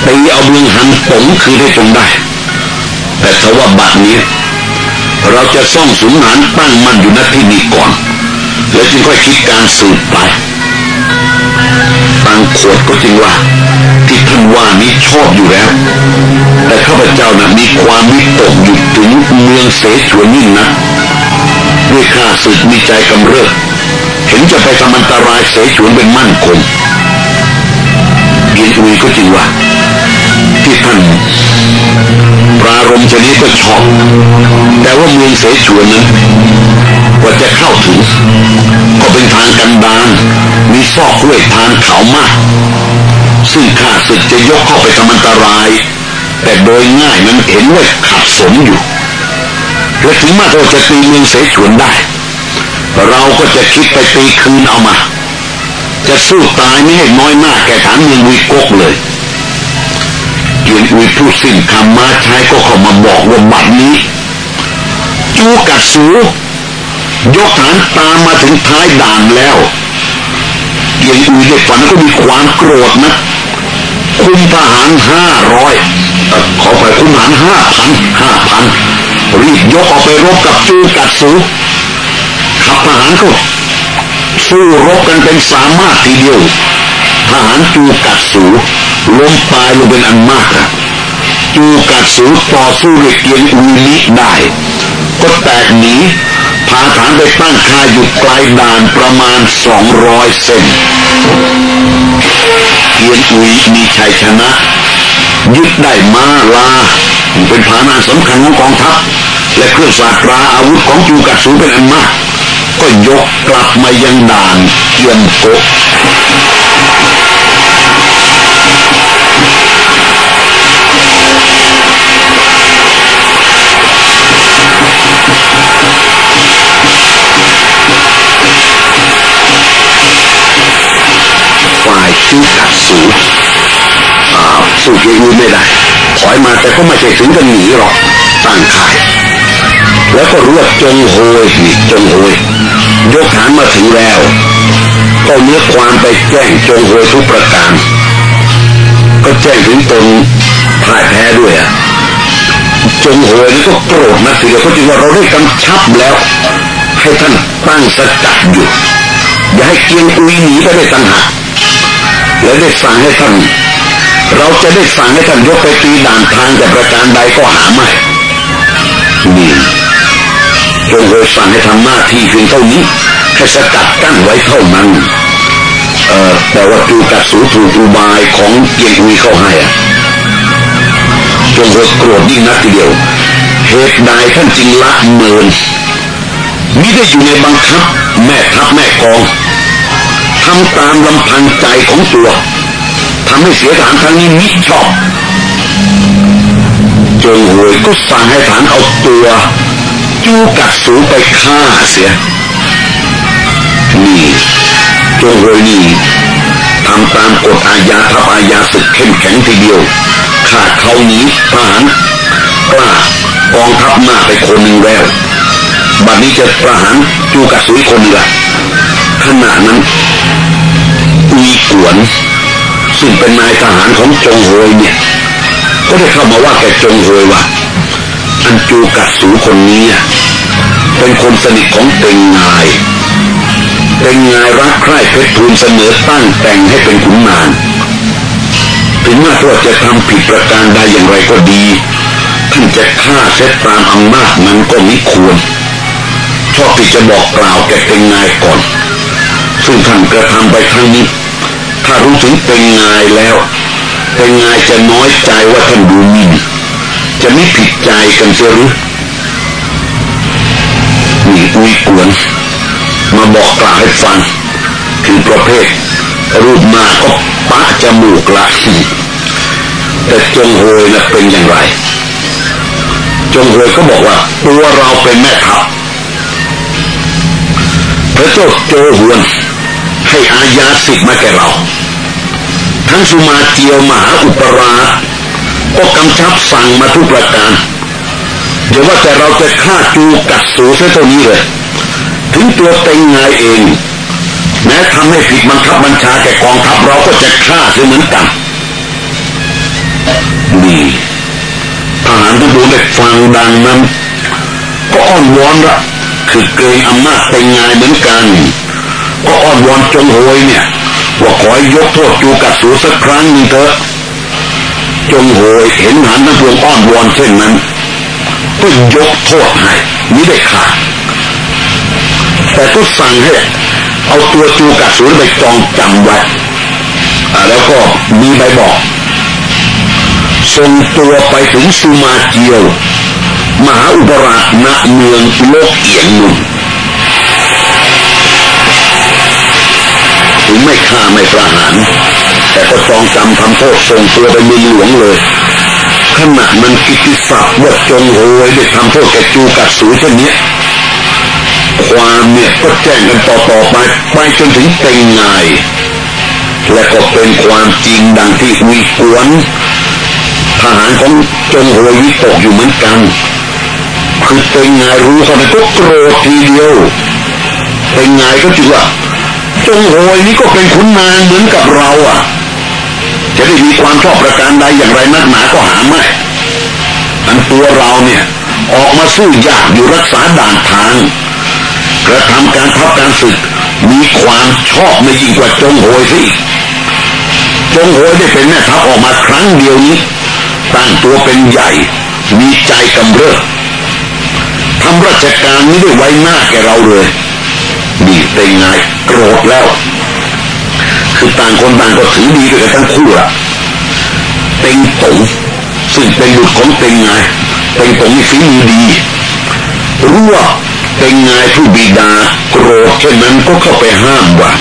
ตีเอาเมืองหันปงคืนให้จงได้ แต่ทว่าบัดนี้เราจะซ่องสุนหานตั้งมั่นอยู่ณที่นี้ก่อน แล้วจึงค่อยคิดการสืบไปตั้งขวดก็จริงว่า ที่ท่านว่านี้ชอบอยู่แล้ว แต่ข้าพเจ้านะ่ะมีความวิตกอยู่ถึงเมืองเสฉวนยิ่งนะ ด้วยข้าศึกมีใจกำเริบเห็นจะไปทำอันตรายเสฉวนเป็นมั่นคงเยียนอุยก็จริงว่า ที่ท่านปรารมชนี้ก็ชอบแต่ว่าเมืองเสฉวนนั้นกว่าจะเข้าถึง ก็เป็นทางกันดานมีซอกห้วยทางเขามาก ซึ่งข้าศึกจะยกเข้าไปทำอันตราย แต่โดยง่ายนั้นเห็นว่าขัดสนอยู่ และถึงมาเราจะตีเมืองเสฉวนได้ เราก็จะคิดไปตีคืนเอามา จะสู้ตายไม่ให้น้อยหน้าแก่ฐานเมืองวิกกเลยเกียนอุยพูดสิ้นคำมาใช้ก็เข้ามาบอกว่าบัดนี้ จูกัดสู ยกฐานตามมาถึงท้ายด่านแล้วเกียนอุยได้ฝันก็มีความโกรธนะคุมทหารห้าร้อยขอไปคุมทหารห้าพันห้าพัน รีบยกออกไปรบกับจูกัดสูขับทหารก็สู้รบกันเป็นสามารถทีเดียวทหารจูกัดสูล้มตายลงเป็นอันมากอะจูกัดสูต่อสู้ด้วยเกียงอุลิได้ ก็แตกหนีพาฐานไปตั้งค่ายอยู่ไกลด่านประมาณสองร้อยเซนเกียงอุยมีชัยชนะ ยึดได้มาลา เป็นฐานะสำคัญของกองทัพ และเครื่องสาตราอาวุธของจูกัดสูเป็นอันมาก ก็ยกกลับมายังด่านเกียนโกฝ่ายชูกัดสูอ่าสู้เกียอุยไม่ได้ ถอยมาแต่ก็ไม่ใช่ถึงกันหนีหรอกตั้งค่าย แล้วก็รวบจงโฮยนี่จงโฮยยกฐานมาถึงแล้ว ก็เนื้อความไปแจ้งจงโฮยทุกประการ ก็แจ้งถึงตนพ่ายแพ้ด้วยอะจงโหยนี่ก็โกรธนะทีเดียวก็จริงว่าเราได้กำชับแล้ว ให้ท่านตั้งสกัดอยู่อย่าให้เกียงอุยหนีไปได้ตั้งหากและได้สั่งให้ท่าน เราจะได้สั่งให้ท่านยกไปตีด่านทางแต่ประการใดก็หาไม่นี่จงโหยสั่งให้ทำหน้าที่เพียงเท่านี้ให้สกัดกั้นไว้เท่านั้นเอ่อแต่ว่าดูกัดสูถูกอุบายของเกียงอุยเข้าให้อะจงโหยโกรธยิ่งนักทีเดียวเหตุใดท่านจึงละเมินมิได้อยู่ในบังคับ แม่ทัพแม่กองทำตามลำพังใจของตัว ทำให้เสียฐานครั้งนี้มิชอบจงหวยก็สั่งให้ฐานเอาตัวจูกัดสูไปฆ่าเสีย นี่จงหวยนี่ทำตามกฎอาญาทัพอาญาศึกเข้มแข็งทีเดียวขาดเขานี้ทหารกล้ากองทัพหน้าไปคนหนึ่งแล้วบัดนี้จะประหารจูกัดสูคนหนึ่งละขณะนั้นมีกวน ซึ่งเป็นนายทหารของจงโฮยเนี่ย ก็ได้เข้ามาว่าแกจงโฮยว่าอันจูกัดสูคนนี้เป็นคนสนิทของเต็งงายเต็งงายรักใคร่เพชรทูลเสนอตั้งแต่งให้เป็นขุนนางถึงแม้ว่าจะทำผิดประการใดอย่างไรก็ดีท่านจะฆ่าเซตตามอำนาจนั้นก็ไม่ควรชอบที่จะบอกกล่าวแก่เต็งงายก่อน ซึ่งท่านกระทำไปครั้งนี้ ถ้ารู้ถึงเป็นงายแล้ว เป็นงายจะน้อยใจว่าท่านดูหมิ่นจะไม่ผิดใจกันเสียหรือมีอุยกวนมาบอกกล่าวให้ฟังคือประเภท รูปมาก็ปะจมูกละแต่จงโหยนะเป็นอย่างไร จงเฮยก็บอกว่า ตัวเราเป็นแม่ทัพพระเจ้าโจหวนให้อาญาสิทธิ์มาแก่เรา ทั้งสุมาเจียวมหาอุปราชก็กำชับสั่งมาทุกประการเดี๋ยวว่าแต่เราจะฆ่าจูกัดสูเส้เท่านี้เลยถึงตัวเต็งไงเอง แม้ทำให้ผิดบังคับบัญชาแก่กองทัพเราก็จะฆ่าเสียเหมือนกันดีทหารทุกคนได้ฟังดังนั้น ก็อ้อนวอนละคือเกรงอำนาจเต็งไงเหมือนกัน ก็อ้อนวอนจงโวยเนี่ย ว่าขอให้ยกโทษจูกัดสูสักครั้งนึงเถอะจงโหยเห็นหันทั้งพวงอ้อนวอนเช่นนั้นก็ยกโทษให้มิได้ขาดแต่ก็สั่งให้เอาตัวจูกัดสูไปจองจำไว้แล้วก็มีใบบอกส่งตัวไปถึงสุมาเจียว มหาอุปราชณเมืองโลกเอียงนุ่น ถึงไม่ฆ่าไม่ประหาร แต่ก็จองจำทำโทษส่งตัวไปเมืองหลวงเลยขณะมันกิติศัพท์ว่าจงโหยได้ทำโทษแกจูกัดสูเช่นนี้ความเนี่ยก็แจ้งกันต่อต่อไปไปจนถึงเต็งไงและก็เป็นความจริงดังที่วีกวนทหารของจงโหยวิตกอยู่เหมือนกันคือเต็งไงรู้เขาก็โกรธทีเดียวเต็งไงก็จึงว่า จงโหยนี่ก็เป็นขุนนางเหมือนกับเราอะ จะได้มีความชอบประการใดอย่างไรนักหนาก็หาไม่อันตัวเราเนี่ย ออกมาสู้ยากอยู่รักษาด่านทางกระทำการทับการศึกมีความชอบไม่ยิ่งกว่าจงโหยสิจงโหยได้เป็นแม่ทัพออกมาครั้งเดียวนี้ตั้งตัวเป็นใหญ่ มีใจกำเริบทำราชการนี้ได้ไว้หน้าแกเราเลย นี่เป็นไงโกรธแล้ว คือต่างคนต่างก็ถือดีด้วยกันทั้งคู่อะเต็งตงซึ่งเป็นบุตรของเต็งไงเต็งตงนี่ฝีมือดีรู้ว่าเต็งไงผู้บิดาโกรธเช่นนั้นก็เข้าไปห้ามว่า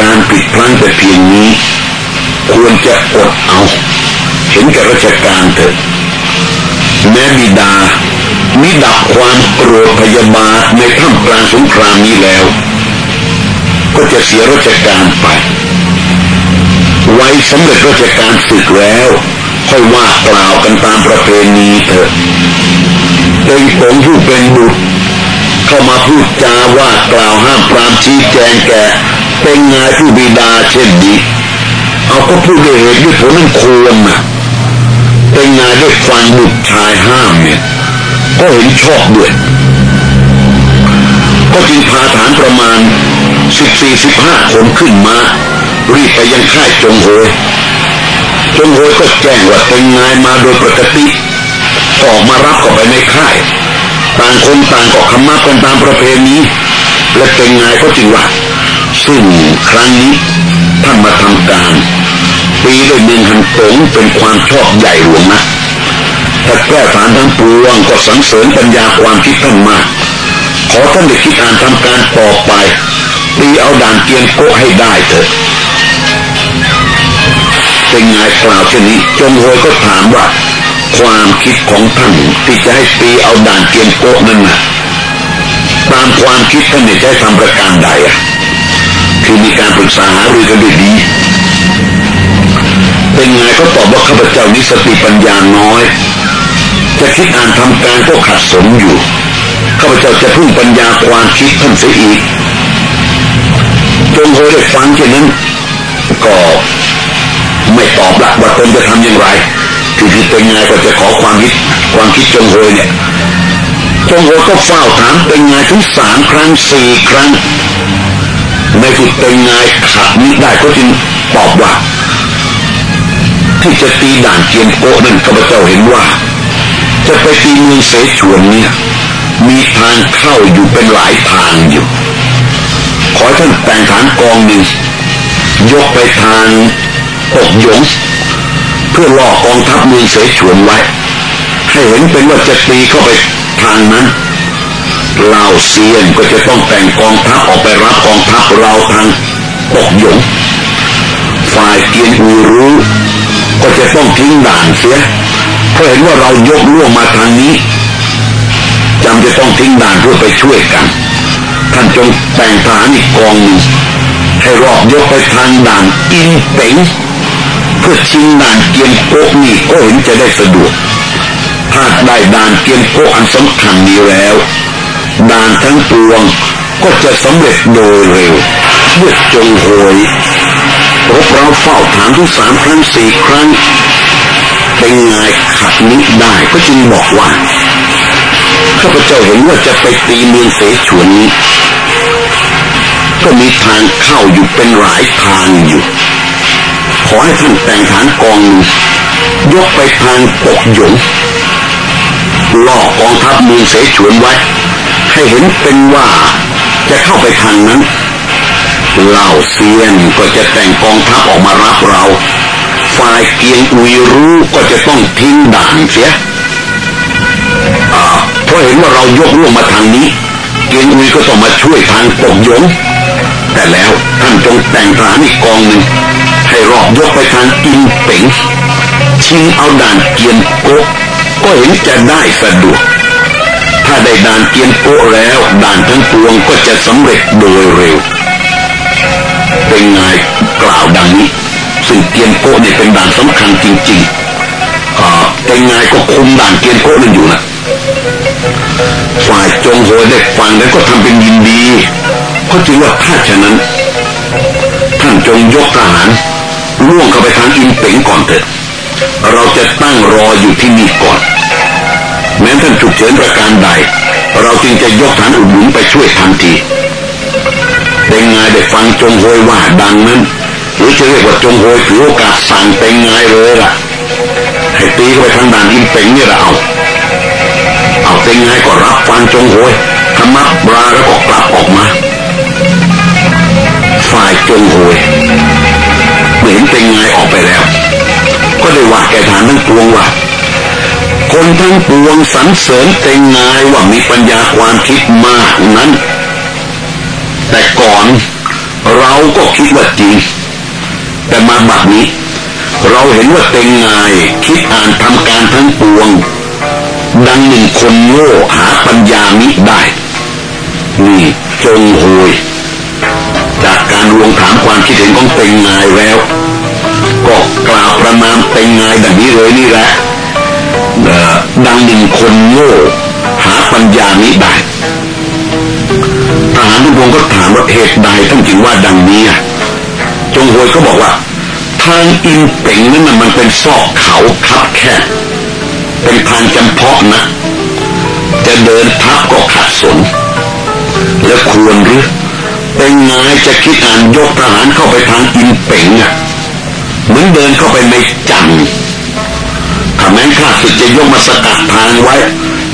การผิดพลั้งแต่เพียงนี้ ควรจะอดเอา เห็นแก่ราชการเถอะแม้บิดา มิดับความโกรธพยาบาทในท่ามกลางสงครามนี้แล้ว ก็จะเสียราชการไป ไว้สำเร็จราชการศึกแล้ว ค่อยว่ากล่าวกันตามประเพณีเถอะเป็นผมผู้เป็นบุตรเข้ามาพูดจาว่ากล่าวห้ามปรามชี้แจงแก่เป็นงายผู้บิดาเช่นนี้เอาก็พูดด้วยเหตุด้วยผลนั่นควรนะเป็นงายด้วยฟังบุตรชายห้ามเนี่ย ก็เห็นชอบด้วยก็จึงพาฐานประมาณสิบสี่สิบห้าคนขึ้นมา รีบไปยังค่ายจงโหยจงโหยก็แจ้งว่าเป็นงายมาโดยปกติออกมารับก็ไปในค่าย ต่างคนต่างก็คำมากันตามประเพณีและเป็นงายก็จริงว่า ซึ่งครั้งนี้ท่านมาทำการ ปีด้วยเมืองฮันตงเป็นความชอบใหญ่หลวงนะ แต่แก้ฐานทั้งปวงก็สังเสริญปัญญาความคิดท่านมาก ขอท่านได้คิดอ่านทำการต่อไปตีเอาด่านเกียนโกให้ได้เถอะเป็นไงกล่าวเช่นนี้ จงโวยก็ถามว่า ความคิดของท่านที่จะให้ตีเอาด่านเกียนโกนั่นนะตามความคิดท่านเนี่ยจะทำประการใดอะคือมีการปรึกษาหารือกันด้วยดีเป็นไงก็ตอบว่าข้าพเจ้านิสติปัญญาน้อย จะคิดอ่านทำการก็ขัดสนอยู่ข้าพเจ้าจะพึ่งปัญญาความคิดท่านเสียอีกจงโหได้ฟังเช่นนั้นก็ไม่ตอบละว่าตนจะทำอย่างไรคือคือเป็นไงก็จะขอความคิดความคิดจงโหยเนี่ยจงโหยก็เฝ้าถามเป็นไงถึงสามครั้งสี่ครั้งในสุดเป็นไงขัดนี้ได้ก็จึงตอบว่าที่จะตีด่านเกียนโกนั่นข้าพเจ้าเห็นว่า จะไปตีเมืองเสฉวนเนี่ย มีทางเข้าอยู่เป็นหลายทางอยู่ ขอท่านแต่งฐานกองหนึ่งยกไปทางปกหยง เพื่อล่อกองทัพเมืองเสฉวนไว้ ให้เห็นเป็นว่าจะตีเข้าไปทางนั้นเล่าเซียนก็จะต้องแต่งกองทัพออกไปรับกองทัพเราทางปกหยง ฝ่ายเกียนอูรู้ ก็จะต้องทิ้งด่านเสีย พราะเห็นว่าเรายกล่วงมาทางนี้จำจะต้องทิ้งด่านเพื่อไปช่วยกัน ท่านจงแต่งทหารอีกกองหนึ่งให้รอบยกไปทางด่านอินเป๋งเพื่อชิงด่านเกียมโกนี่ก็เห็นจะได้สะดวกถ้าได้ด่านเกียมโกอันสำคัญนี้แล้วด่านทั้งปวงก็จะสำเร็จโดยเร็วเมื่อจงโหยรบเราเฝ้าถามทุกสามครั้งสี่ครั้ง เป็นไงขัดนิได้ก็จึงบอกว่าข้าพเจ้าเห็นว่าจะไปตีเมืองเสฉวนนี้ ก็มีทางเข้าอยู่เป็นหลายทางอยู่ ขอให้ท่านแต่งฐานกองยกไปทางปกหยงล่อกองทัพเมืองเสฉวนไว้ ให้เห็นเป็นว่าจะเข้าไปทางนั้นเล่าเซียนก็จะแต่งกองทัพออกมารับเรา ฝ่ายเกียงอุยรู้ก็จะต้องทิ้งด่านเสียเพราะเห็นว่าเรายกล่วงมาทางนี้ เกียงอุยก็ต้องมาช่วยทางปกยงแต่แล้วท่านจงแต่งทหารอีกกองหนึ่งให้รอบยกไปทางอินเป๋งชิงเอาด่านเกียนโกก็เห็นจะได้สะดวก ถ้าได้ด่านเกียนโกแล้วด่านทั้งปวงก็จะสำเร็จโดยเร็ว เป็นไงกล่าวดังนี้ ซึ่งเกียนโกเนี่ยเป็นด่านสำคัญจริงๆเป็นไงก็คุมด่านเกียนโกนั่นอยู่นะฝ่ายจงโหยได้ฟังแล้วก็ทำเป็นยินดีเพราะจึงว่าถ้าฉะนั้น ท่านจงยกทหารล่วงเข้าไปทางอินเป๋งก่อนเถิดเราจะตั้งรออยู่ที่นี่ก่อน แม้ท่านฉุกเฉินประการใด เราจึงจะยกฐานอุดหนุนไปช่วยทันทีเป็นไงได้ฟังจงโหยว่าดังนั้น หรือจะเรียกว่าจงโหยถือโอกาสสั่งเป็นไงเลยล่ะให้ตีเข้าไปทางด่านอินเป๋งนี่ละเอาเอาเป็นไงก็รับฟังจงโหยธรรมะบราแล้วก็กลับออกมา ฝ่ายจงโหยเห็นเป็นไงออกไปแล้ว ก็ได้ว่าแกฐานทั้งปวงว่าคนทั้งปวงสรรเสริญเต็งงายว่ามีปัญญาความคิดมากนั้น แต่ก่อนเราก็คิดว่าจริง แต่มาบัดนี้ เราเห็นว่าเต็งงายคิดอ่านทำการทั้งปวง ดังหนึ่งคนโง่หาปัญญามิได้ นี่จงโหยจากการรวงถามความคิดเห็นของเต็งงายแล้ว ก็กล่าวประนามเต็งงายดังนี้เลยนี่แหละดังหนึ่งคนโง่หาปัญญามิได้ทหารทุกคนก็ถามว่าเหตุใดท่านจึงว่าดังนี้ จงโวยก็บอกว่า ทางอินเป่งนั้นมันเป็นซอกเขาคับแคบเป็นทางจำเพาะนะ จะเดินทับก็ขัดสน และควรหรือเป็นนายจะคิดอ่านยกทหารเข้าไปทางอินเป่งอะเหมือนเดินเข้าไปในจันถ้าแม้ข้าศึกจะยกมาสกัดทางไว้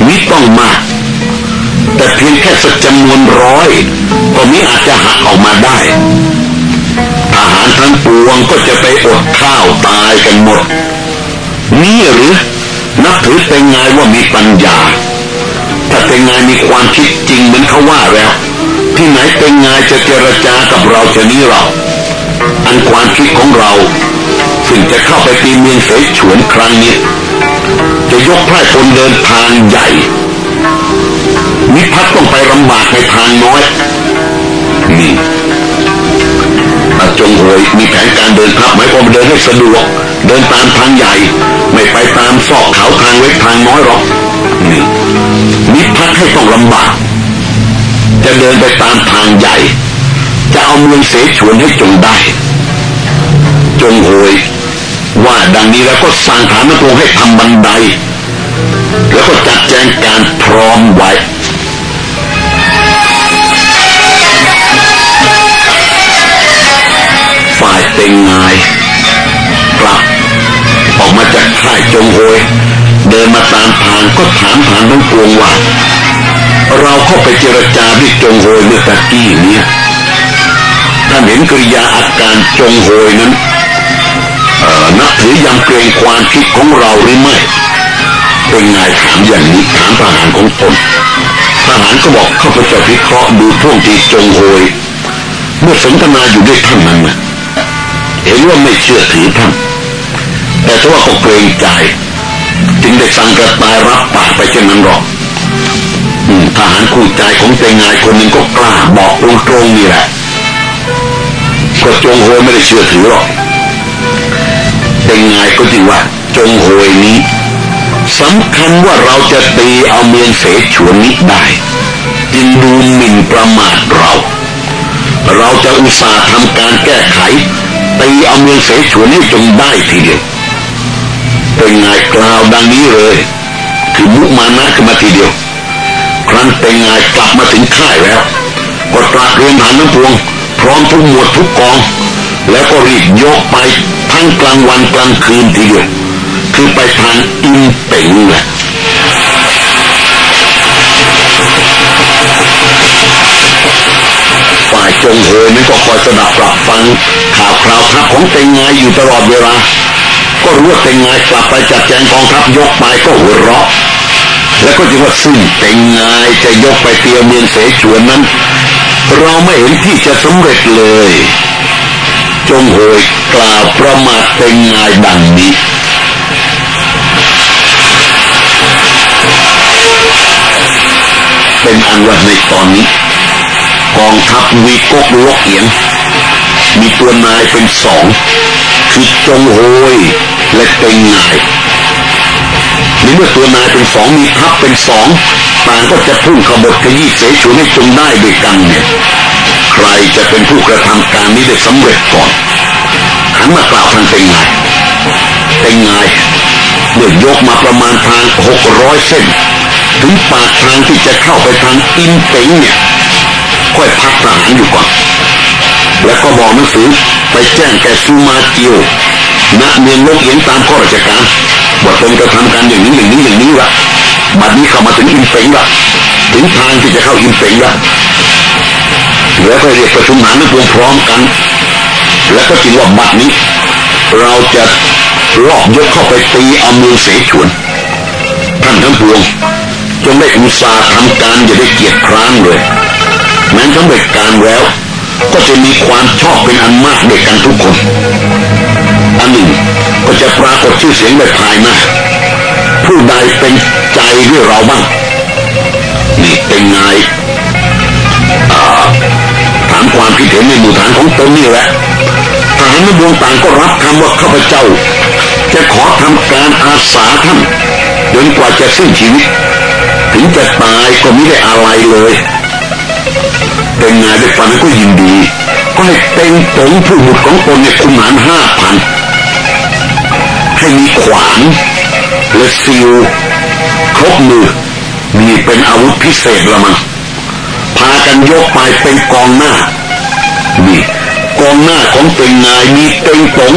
มิต้องมากแต่เพียงแค่สักจำนวนร้อย ก็มิอาจจะหักออกมาได้ ทหารทั้งปวงก็จะไปอดข้าวตายกันหมด นี่หรือ นับถือเป็นไงว่ามีปัญญา ถ้าเป็นไงมีความคิดจริงเหมือนเขาว่าแล้ว ที่ไหนเป็นไงจะเจรจากับเราจะนี้เรา อันความคิดของเราซึ่งจะเข้าไปตีเมืองเสฉวนครั้งนี้ จะยกไพร่พลเดินทางใหญ่นิพัฒต้องไปลำบากในทางน้อยนี่ อาจงโวยมีแผนการเดินทัพหมายความเดินให้สะดวก เดินตามทางใหญ่ ไม่ไปตามซอกเขาทางเล็กทางน้อยหรอกนี่นิพัฒให้ต้องลำบาก จะเดินไปตามทางใหญ่ จะเอาเมืองเสฉวนให้จงได้ จงโหยว่าดังนี้แล้วก็สั่งฐานพระให้ทำบันได แล้วก็จัดแจงการพร้อมไว้ เต็งงายกลับออกมาจากค่ายจงโหยเดินมาตามทางก็ถามฐานทั้งปวงว่า เราเข้าไปเจรจาด้วยจงโหยเมื่อตะกี้เนี่ยท่านเห็นกริยาอาการจงโหยนั้นนับถือยังเกรงความคิดของเราหรือไม่เป็นนายถามอย่างนี้ถามทหารของตนทหารก็บอกเข้าไปจะวิเคราะห์ดูท่วงทีจงโหยเมื่อสนทนาอยู่ด้วยท่านนั้นนะ เห็นว่าไม่เชื่อถือท่านแต่ถ้าว่าก็เกรงใจ จึงได้สั่งกระต่ายรับปากไปเช่นนั้นหรอกทหารคู่ใจของเตงายคนหนึ่งก็กล้าบอกตรงๆนี่แหละก็จงโฮยไม่ได้เชื่อถือหรอกเตงายก็จริงว่า จงโฮยนี้สำคัญว่าเราจะตีเอาเมืองเสฉวนนี้ได้จึงดูหมิ่นประมาทเรา เราจะอุตส่าห์ทำการแก้ไข ตีเอาเมืองเสฉวนนี้จงได้ทีเดียวเป็นไงกล่าวดังนี้เลย คือมุมานะขึ้นมาทีเดียว ครั้นเป็นไงกลับมาถึงค่ายแล้วก็ตรัสเรียนฐานน้ำพวง พร้อมทุกหมวดทุกกอง แล้วก็รีบยกไปทั้งกลางวันกลางคืนทีเดียว คือไปทางอินเป่งแหละ ฝ่ายจงเฮยนั้นก็คอยสดับปรับฟังข่าวคราวทัพของเต็งงอยู่ตลอดเวลา ก็รู้ว่าเต็งงกลับไปจัดแจงกองทัพยกไปก็หัวเราะ แล้วก็จึงว่าซึ่งเต็งงจะยกไปเตียเมียนเสฉวนนั้น เราไม่เห็นที่จะสำเร็จเลย จงโหยกล่าวประมาทเต็งงดังนี้เป็นอันว่าในตอนนี้ กองทัพวีกกลกเอียง มีตัวนายเป็นสอง คือจงโฮยและเต็งนายในเมื่อตัวนายเป็นสองมีทัพเป็นสองต่างก็จะพุ่งขบถขยี้เสฉวนให้จงได้ด้วยกันเนี่ยใครจะเป็นผู้กระทำการนี้ได้สำเร็จก่อนหันมากล่าวทางเต็งนายเต็งนายเมื่อยกมาประมาณทางหกร้อยเส้น ถึงปากทางที่จะเข้าไปทางอินเต็งเนี่ย ค่อยพักทหารอยู่ก่อน แล้วก็บอกหนังสือไปแจ้งแกซูมาเกียวณเมืองโลกเอียงตามข้อราชการว่าตนกระทำการอย่างนี้อย่างนี้อย่างนี้ละบัดนี้เข้ามาถึงอินเต็งละถึงทางที่จะเข้าอินเต็งละแล้วก็เรียกประชุมหานักวงพร้อมกัน แล้วก็จึงว่าบัดนี้ เราจะลอบยกเข้าไปตีเอามือเสฉวนท่านทั้งปวงจงได้อุตส่าห์ทำการอย่าได้เกียจคร้านเลย แม้สำเร็จการแล้ว ก็จะมีความชอบเป็นอันมากเด็กกันทุกคน อันหนึ่งก็จะปรากฏชื่อเสียงในภายหน้าผู้ใดเป็นใจด้วยเราบ้างนี่เป็นไงถามความคิดเห็นในหมู่ฐานของตนนี่แหละทหารในดวงต่างก็รับคำว่าข้าพเจ้า จะขอทำการอาสาท่านจนกว่าจะสิ้นชีวิต ถึงจะตายก็ไม่ได้อะไรเลย เป็นไงได้ฟังก็ยินดี ก็ให้เป็นตงผู้บุตรของตนเนี่ยคุมหารห้าพันให้มีขวานและซิวครบมือมีเป็นอาวุธพิเศษละมันพากันยกไปเป็นกองหน้านี่กองหน้าของเป็นนายมีเป็นตง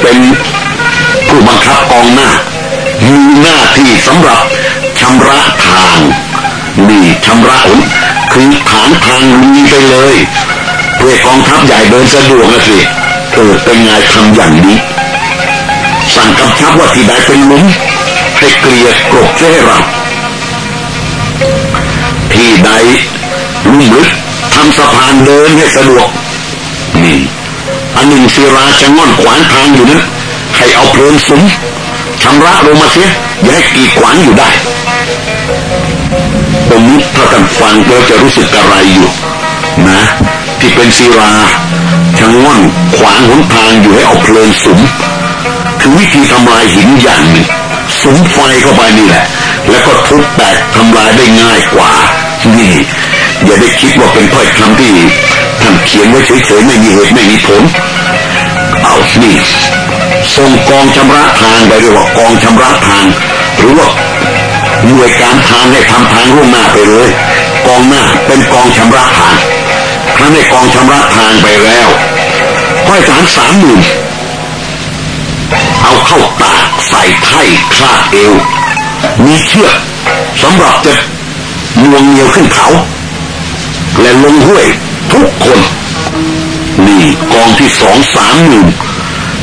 เป็นผู้บังคับกองหน้ามีหน้าที่สำหรับชำระทางนี่ชำระอุ คือฐานทางลุยไปเลยเพื่อกองทัพใหญ่เดินสะดวกนะสิเออเป็นไงทำอย่างนี้ สั่งกำชับว่าที่ใดเป็นลุมให้เกลียกรบให้เราที่ใดลุ่มลึกทำสะพานเดินให้สะดวกนี่อันหนึ่งศิราจะง่อนขวางทางอยู่นั้นให้เอาเพลิงสุมชำระลงมาเสียอย่าให้กีดขวางอยู่ได้ ตรงนี้ถ้าท่านฟังก็จะรู้สึกอะไรอยู่นะ ที่เป็นศิลาชะง่อนขวางหนทางอยู่ให้เอาเพลิงสุมคือวิธีทำลายหินอย่างหนึ่งสุมไฟเข้าไปนี่แหละ แล้วก็ทุบแตกทำลายได้ง่ายกว่า นี่ อย่าได้คิดว่าเป็นถ้อยคำที่ท่านเขียนไว้เฉยๆไม่มีเหตุไม่มีผลเอานี่ส่งกองชำระทางไปเรียกว่ากองชำระทาง หรือว่า หน่วยการทางให้ทำทางล่วงหน้าไปเลย กองหน้าเป็นกองชำระทางครั้นในกองชำระทางไปแล้วค่อยฐานสามหมื่นเอาเข้าตากใส่ไถ่คาดเอว มีเชือกสำหรับจะลวงเหนียวขึ้นเขา และลงห้วยทุกคน นี่กองที่สองสามหมื่น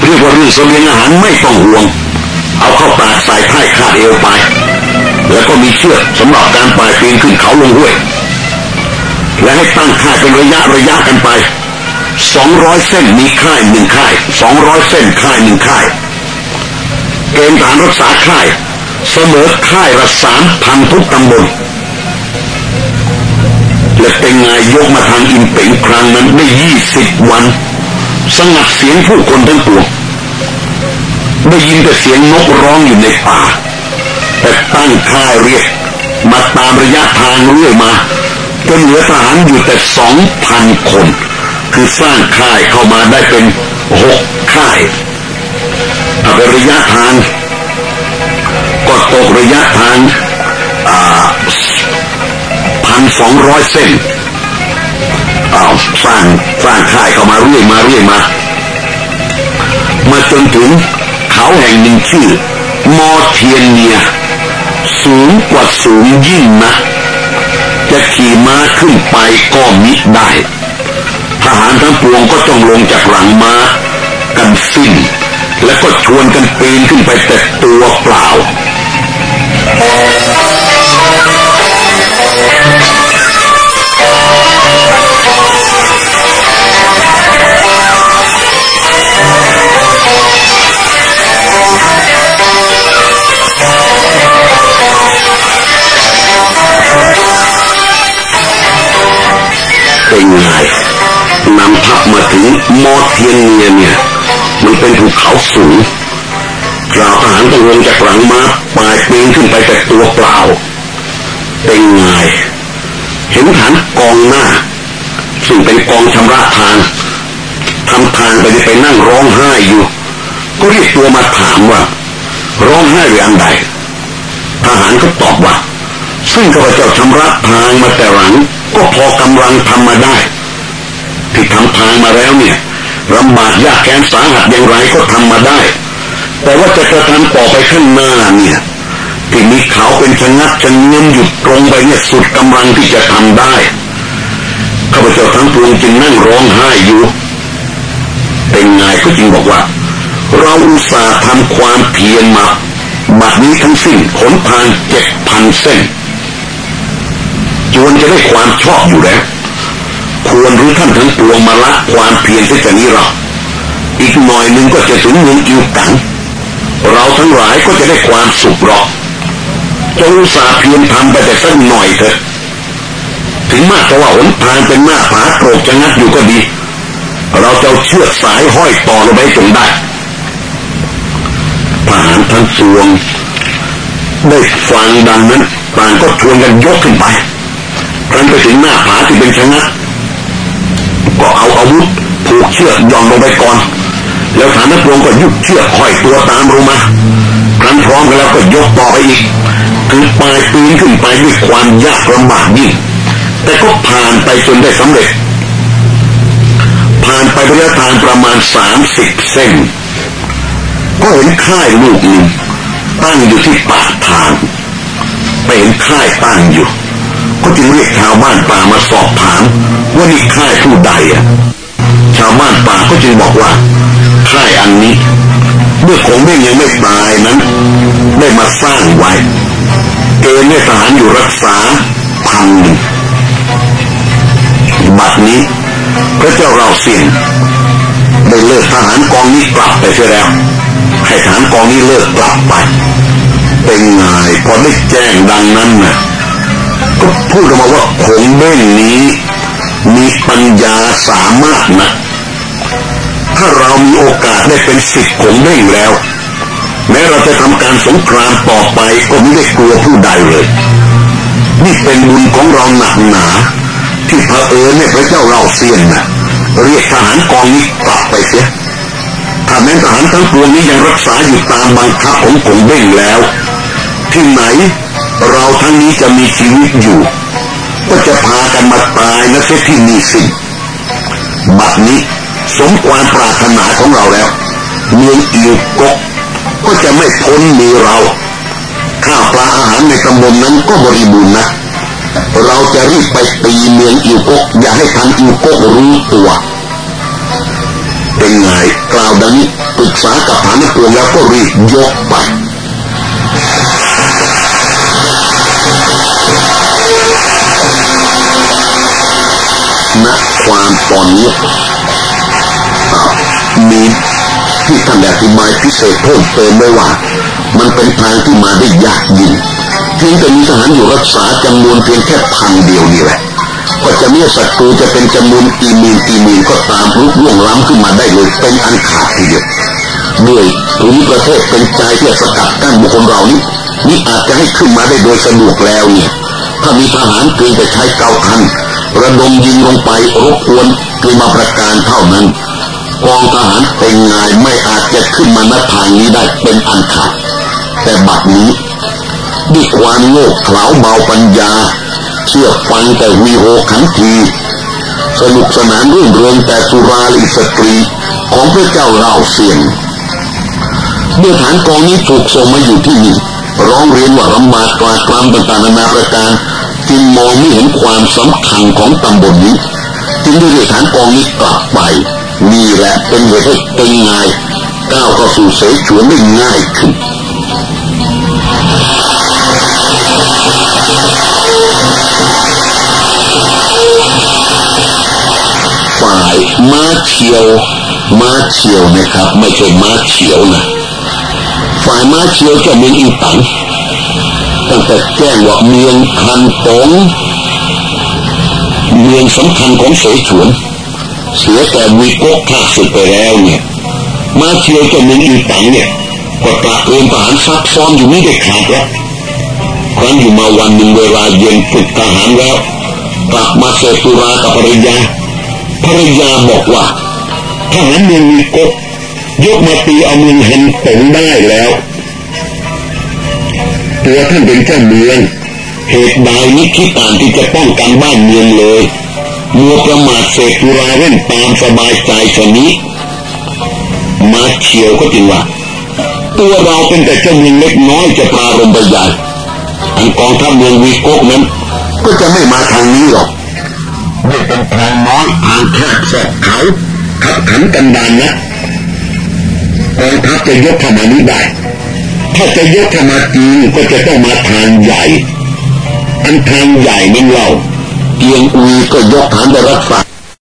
เรียกว่าเรื่องเสบียงอาหารไม่ต้องห่วง เอาเข้าตากใส่ไถ่คาดเอวไป แล้วก็มีเชือกสำหรับการปลายปีนขึ้นเขาลงห้วย และให้ตั้งค่ายเป็นระยะระยะกันไปสองร้อยเส้นมีค่ายหนึ่งค่ายสองร้อยเส้นค่ายหนึ่งค่าย เกณฑ์ฐานรักษาค่าย เสมอค่ายละสามพันทุกตำบลและเป็นไงยกมาทางอินเป่งครั้งนั้นได้ยี่สิบวัน สงัดเสียงผู้คนทั้งปวงได้ยินแต่เสียงนกร้องอยู่ในป่า แต่ตั้งค่ายเรียก มาตามระยะทางเรื่อยมาจนเหลือทหารอยู่แต่สองพันคน คือสร้างค่ายเข้ามาได้เป็นหกค่ายถ้าเป็นระยะทางก็ตกระยะทางพันสองร้อยเส้นเอาสร้างสร้างค่ายเข้ามาเรื่อยมาเรื่อยมา มาจนถึงเขาแห่งหนึ่งชื่อ มอเทียนเนีย สูงกว่าสูงยิ่งนะ จะขี่ม้าขึ้นไปก็มิได้ทหารทั้งปวงก็ต้องลงจากหลังม้า กันสิ้น และก็ชวนกันปีนขึ้นไปแต่ตัวเปล่า เป็นไงนำทัพมาถึงมอเทียนเนียเนี่ย มันเป็นภูเขาสูงเราทหารต้องลงจากหลังมาปลายปีนขึ้นไปแต่ตัวเปล่าเป็นไงเห็นฐานกองหน้า ซึ่งเป็นกองชำระทางทำทางไปไปนั่งร้องไห้อยู่ ก็เรียกตัวมาถามว่า ร้องไห้หรืออันใดทหารก็ตอบว่า ซึ่งข้าพเจ้าชำระทางมาแต่หลัง ก็พอกำลังทำมาได้ที่ทำทางมาแล้วเนี่ยลำบากยากแค้นสาหัสอย่างไรก็ทำมาได้ แต่ว่าจะกระทำต่อไปข้างหน้าเนี่ยที่มีเขาเป็นชะงักชะเงียมหยุดตรงไปเนี่ยสุดกำลังที่จะทำได้ข้าพเจ้าทั้งปวงจึงนั่งร้องไห้อยู่เป็นไงก็จึงบอกว่า เราอุตส่าห์ทำความเพียรมาบัดนี้ทั้งสิ้นขนทางเจ็ดพันเส้น จวนจะได้ความชอบอยู่แล้ว ควรรู้ท่านทั้งปวงมาละความเพียรที่จะนี้เราอีกหน่อยหนึ่งก็จะถึงเมืองอิวกังเราทั้งหลายก็จะได้ความสุขหรอกจงสาเพียรทำไปแต่สักหน่อยเถอะ ถึงมากแต่ว่าหนทางเป็นหน้าผาโกรกจะงัดอยู่ก็ดี เราจะเชือกสายห้อยต่อลงไปจนได้ทหารทั้งสวง ได้ฟังดังนั้นต่างก็ชวนกันยกขึ้นไป รั้นไปถึงหน้าผาที่เป็นชะกก็เอาอาวุธผูกเชือกย่อนลงไปก่อน แล้วฐานนักลงก็ยุบเชือกห้อยตัวตามลงมาครั้นพร้อมกันแล้วก็ยกต่อไปอีกคือปลายปีนขึ้นไปด้วยความยากลำบากยิ่งแต่ก็ผ่านไปจนได้สำเร็จ ผ่านไประยะทางประมาณสามสิบเส้นก็เห็นค่ายลูกหนึ่งตั้งอยู่ที่ปากทางไปเห็นค่ายตั้งอยู่ ก็จึงเรียกชาวบ้านป่ามาสอบถามว่านี่ค่ายผู้ใดอะ ชาวบ้านป่าก็จึงบอกว่าค่ายอันนี้เมื่อคงเม่ยังไม่ตายนั้น ได้มาสร้างไว้เกณฑ์ให้ทหารอยู่รักษาพันหนึ่งบัดนี้ พระเจ้าเราเสียงได้เลิกทหารกองนี้กลับไปเสียแล้วให้ทหารกองนี้เลิกกลับไป เป็นไงพอได้แจ้งดังนั้นนะ่ะ ก็พูดออกมาว่าผงเบ้งนี้ มีปัญญาสามารถนะ ถ้าเรามีโอกาสได้เป็นสิทธิ์ผงเบ้งแล้ว แม้เราจะทำการสงครามต่อไปก็ไม่ได้กลัวผู้ใดเลย นี่เป็นบุญของเราหนักหนาที่พระเอิญเนี่ยพระเจ้าเราเซียนนะ่ะเรียกทหารกองนี้กลับไปเสียถ้าแม้ทหารทั้งปวงนี้ยังรักษาอยู่ตามบังคับของผงเบ้งแล้ว ที่ไหน เราทั้งนี้จะมีชีวิตอยู่ ก็จะพากันมาตายนะเสียที่นี่สิบัดนี้สมความปรารถนาของเราแล้ว เมืองอิวกกก็จะไม่พ้นมือเรา ข้าวปลาอาหารในตำบลนนั้นก็บริบูรณ์นะ เราจะรีบไปตีเมืองอิวกกอย่าให้ทางอิวกกรู้ตัวเป็นไงกล่าวดังนี้ปรึกษากับฐานตัวแล้วก็รีบยกไป ความตอนนี้มีที่ท่านอธิบายพิเศษเพิ่มเติมไว้ว่า มันเป็นทางที่มาได้ยากยิ่งเพียงแต่มีทหารอยู่รักษาจำนวนเพียงแค่พันเดียวนี่แหละก็จะมีศัตรูจะเป็นจำนวนกี่มีนกี่มีนก็ตามรุกล่วงล้ำขึ้นมาได้เลยเป็นอันขาดทีเดียวด้วยภูมิประเทศเป็นใจที่สกัดกั้นบุคคลเรานี้นี่อาจจะให้ขึ้นมาได้โดยสะดวกแล้วเนี่ยถ้ามีทหารเพียงแต่ใช้เกาทัน ระดมยิงลงไปรบกวนกริมาประการเท่านั้นกองทหารเป็นไงไม่อาจจะขึ้นมาณทางนี้ได้เป็นอันขาดแต่บัดนี้ด้วยความโง่เขลาเบาปัญญา เชื่อฟังแต่วีโอขันทีสนุกสนานรื่นเริงแต่สุราลิสตรีของพระเจ้าเราเสียงเมื่อฐานกองนี้ถูกส่งมาอยู่ที่นี่ร้องเรียนว่าลำบากกลาคลำต่างๆนานาประการ จึงมองไม่เห็นความสำคัญของตำบลนี้ จึงได้เรียกฐานกองนี้กลับไปนี่แหละเป็นเหตุให้เป็นไงก้าวเข้าสู่เสฉวนได้ง่ายขึ้นฝ่ายมาเฉียวมาเฉียวนะครับ ไม่ใช่มาเฉียวนะฝ่ายมาเฉียวจะมีอีตัง ตั้งแต่แจ้งว่าเมืองคันตงเมืองสำคัญของเสฉวน เสียแต่วีโก้ข้าศึกไปแล้วเนี่ย มาเชียวจะมีอีตังเนี่ยก็ตระเตรียมทหารซักซ้อมอยู่ไม่ได้ขาดแล้วครั้นอยู่มาวันหนึ่งเวลาเย็นฝึกทหารแล้วกลับมาเสตุรากับภรรยาภรรยาบอกว่าทหารเมืองวีโก้ยกมาตีเอาเมืองเห็นตงได้แล้ว ตัวท่านเป็นเจ้าเมือง เหตุใดนิคิดอ่านที่จะป้องกันบ้านเมืองเลยมัวประมาทเสกุราเล่นตามสบายใจชนี้ มาเฉียวก็จริงว่า ตัวเราเป็นแต่เจ้าเมืองเล็กน้อยจะพาลงไปใหญ่อันกองทัพเมืองวีโกกนั้น ก็จะไม่มาทางนี้หรอกไม่เป็นทางน้อยทางแคบแสบเขาขับขันกันดานนะกองทัพจะยกเข้ามานี้ได้ ถ้าจะยกธรรมาจริงก็จะต้องมาทางใหญ่ อันทางใหญ่นั่นเราเกียงอุยก็ยกฐานไปรักษา